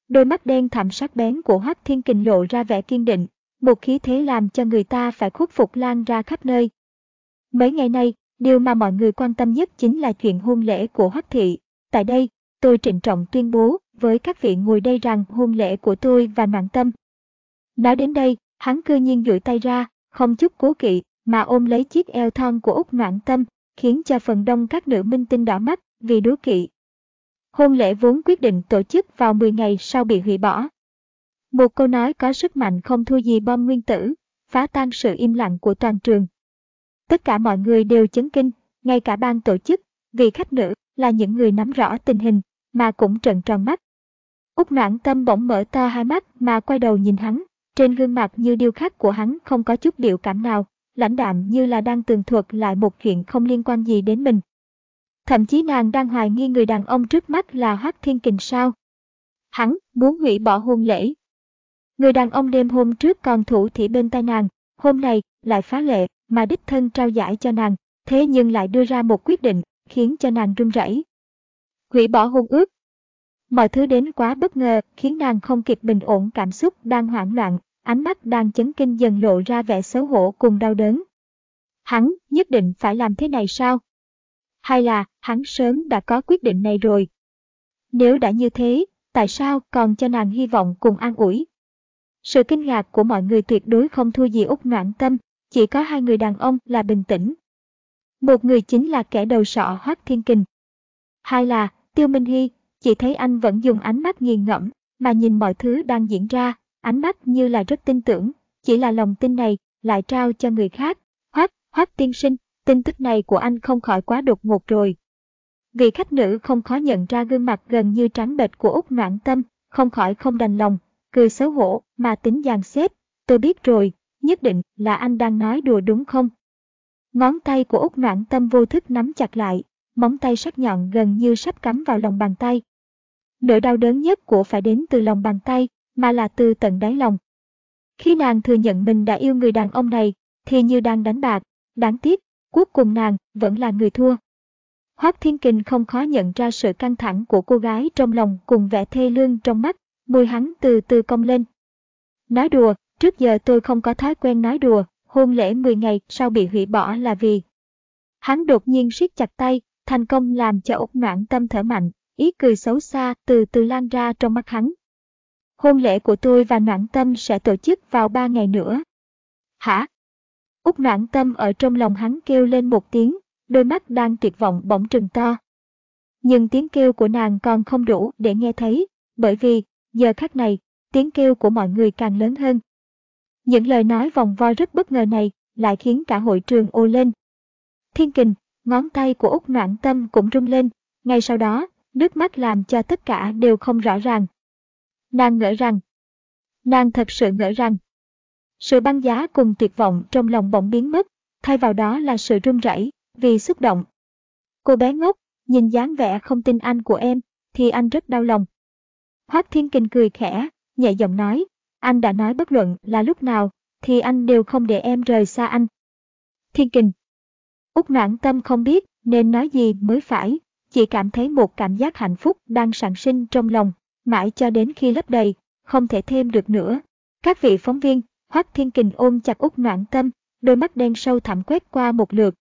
Đôi mắt đen thẳm sắc bén của Hoắc Thiên Kình lộ ra vẻ kiên định, một khí thế làm cho người ta phải khuất phục lan ra khắp nơi. Mấy ngày nay, điều mà mọi người quan tâm nhất chính là chuyện hôn lễ của Hoắc Thị. Tại đây, tôi trịnh trọng tuyên bố với các vị ngồi đây rằng hôn lễ của tôi và mạng Tâm. Nói đến đây, hắn cư nhiên duỗi tay ra, không chút cố kỵ, mà ôm lấy chiếc eo thon của Úc Noãn Tâm, khiến cho phần đông các nữ minh tinh đỏ mắt vì đố kỵ. Hôn lễ vốn quyết định tổ chức vào 10 ngày sau bị hủy bỏ. Một câu nói có sức mạnh không thua gì bom nguyên tử, phá tan sự im lặng của toàn trường. Tất cả mọi người đều chấn kinh, ngay cả ban tổ chức, vị khách nữ là những người nắm rõ tình hình, mà cũng trợn tròn mắt. Úc noãn tâm bỗng mở to hai mắt mà quay đầu nhìn hắn, trên gương mặt như điêu khắc của hắn không có chút biểu cảm nào, lãnh đạm như là đang tường thuật lại một chuyện không liên quan gì đến mình. Thậm chí nàng đang hoài nghi người đàn ông trước mắt là Hoác Thiên Kình sao. Hắn muốn hủy bỏ hôn lễ. Người đàn ông đêm hôm trước còn thủ thị bên tai nàng, hôm nay lại phá lệ mà đích thân trao giải cho nàng, thế nhưng lại đưa ra một quyết định khiến cho nàng run rẩy. Hủy bỏ hôn ước. Mọi thứ đến quá bất ngờ khiến nàng không kịp bình ổn cảm xúc đang hoảng loạn, ánh mắt đang chấn kinh dần lộ ra vẻ xấu hổ cùng đau đớn. Hắn nhất định phải làm thế này sao? hay là hắn sớm đã có quyết định này rồi. Nếu đã như thế, tại sao còn cho nàng hy vọng cùng an ủi? Sự kinh ngạc của mọi người tuyệt đối không thua gì út noãn tâm, chỉ có hai người đàn ông là bình tĩnh. Một người chính là kẻ đầu sọ Hoác Thiên Kình. Hai là Tiêu Minh Hy, chỉ thấy anh vẫn dùng ánh mắt nghiền ngẫm mà nhìn mọi thứ đang diễn ra, ánh mắt như là rất tin tưởng, chỉ là lòng tin này lại trao cho người khác. Hoác, Hoác tiên sinh, Tin tức này của anh không khỏi quá đột ngột rồi. Vị khách nữ không khó nhận ra gương mặt gần như trắng bệch của Úc Noãn Tâm, không khỏi không đành lòng, cười xấu hổ mà tính dàn xếp. Tôi biết rồi, nhất định là anh đang nói đùa đúng không? Ngón tay của Úc Noãn Tâm vô thức nắm chặt lại, móng tay sắc nhọn gần như sắp cắm vào lòng bàn tay. Nỗi đau đớn nhất của phải đến từ lòng bàn tay, mà là từ tận đáy lòng. Khi nàng thừa nhận mình đã yêu người đàn ông này, thì như đang đánh bạc, đáng tiếc, cuối cùng nàng vẫn là người thua. Hoác Thiên Kình không khó nhận ra sự căng thẳng của cô gái trong lòng cùng vẻ thê lương trong mắt, môi hắn từ từ cong lên. Nói đùa, trước giờ tôi không có thói quen nói đùa, hôn lễ 10 ngày sau bị hủy bỏ là vì. Hắn đột nhiên siết chặt tay, thành công làm cho Úc Noãn tâm thở mạnh, ý cười xấu xa từ từ lan ra trong mắt hắn. Hôn lễ của tôi và Noãn tâm sẽ tổ chức vào 3 ngày nữa. Hả? Úc noãn tâm ở trong lòng hắn kêu lên một tiếng, đôi mắt đang tuyệt vọng bỗng trừng to. Nhưng tiếng kêu của nàng còn không đủ để nghe thấy, bởi vì, giờ khắc này, tiếng kêu của mọi người càng lớn hơn. Những lời nói vòng vo rất bất ngờ này lại khiến cả hội trường ô lên. Thiên kình, ngón tay của Úc noãn tâm cũng rung lên, ngay sau đó, nước mắt làm cho tất cả đều không rõ ràng. Nàng ngỡ rằng, nàng thật sự ngỡ rằng, sự băng giá cùng tuyệt vọng trong lòng bỗng biến mất, thay vào đó là sự run rẩy vì xúc động. Cô bé ngốc, nhìn dáng vẻ không tin anh của em, thì anh rất đau lòng. Hoác Thiên Kình cười khẽ, nhẹ giọng nói, anh đã nói bất luận là lúc nào, thì anh đều không để em rời xa anh. Thiên Kình Úc noãn tâm không biết nên nói gì mới phải, chỉ cảm thấy một cảm giác hạnh phúc đang sản sinh trong lòng, mãi cho đến khi lấp đầy, không thể thêm được nữa. Các vị phóng viên, Hoắc Thiên Kình ôm chặt Úc Noãn Tâm, đôi mắt đen sâu thẳm quét qua một lượt.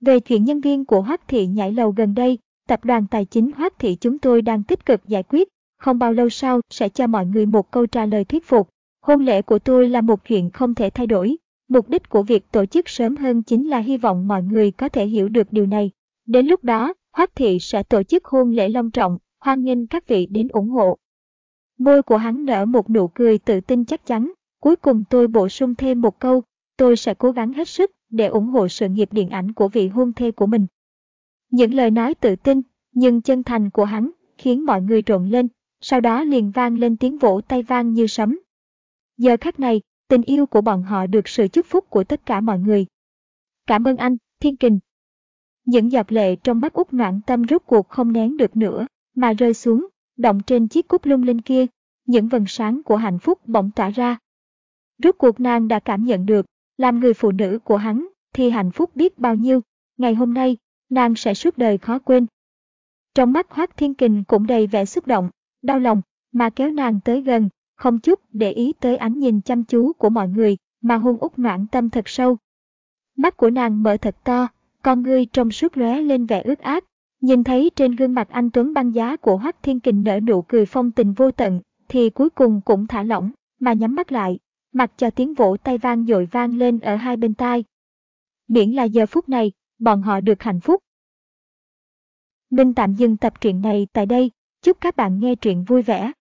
Về chuyện nhân viên của Hoắc Thị nhảy lầu gần đây, tập đoàn tài chính Hoắc Thị chúng tôi đang tích cực giải quyết, không bao lâu sau sẽ cho mọi người một câu trả lời thuyết phục. Hôn lễ của tôi là một chuyện không thể thay đổi. Mục đích của việc tổ chức sớm hơn chính là hy vọng mọi người có thể hiểu được điều này. Đến lúc đó, Hoắc Thị sẽ tổ chức hôn lễ long trọng, hoan nghênh các vị đến ủng hộ. Môi của hắn nở một nụ cười tự tin chắc chắn, Cuối cùng tôi bổ sung thêm một câu, tôi sẽ cố gắng hết sức để ủng hộ sự nghiệp điện ảnh của vị hôn thê của mình. Những lời nói tự tin, nhưng chân thành của hắn khiến mọi người trộn lên, sau đó liền vang lên tiếng vỗ tay vang như sấm. Giờ khắc này, tình yêu của bọn họ được sự chúc phúc của tất cả mọi người. Cảm ơn anh, Thiên Kình. Những giọt lệ trong mắt út noạn tâm rốt cuộc không nén được nữa, mà rơi xuống, động trên chiếc cúc lung linh kia. Những vần sáng của hạnh phúc bỗng tỏa ra, Rốt cuộc nàng đã cảm nhận được, làm người phụ nữ của hắn thì hạnh phúc biết bao nhiêu, ngày hôm nay, nàng sẽ suốt đời khó quên. Trong mắt Hoác Thiên Kình cũng đầy vẻ xúc động, đau lòng, mà kéo nàng tới gần, không chút để ý tới ánh nhìn chăm chú của mọi người, mà hôn út noãn tâm thật sâu. Mắt của nàng mở thật to, con ngươi trong suốt lóe lên vẻ ướt át, nhìn thấy trên gương mặt anh Tuấn băng giá của Hoắc Thiên Kình nở nụ cười phong tình vô tận, thì cuối cùng cũng thả lỏng, mà nhắm mắt lại, mặc cho tiếng vỗ tay vang dội vang lên ở hai bên tai. Miễn là giờ phút này, bọn họ được hạnh phúc. Minh tạm dừng tập truyện này tại đây, chúc các bạn nghe truyện vui vẻ.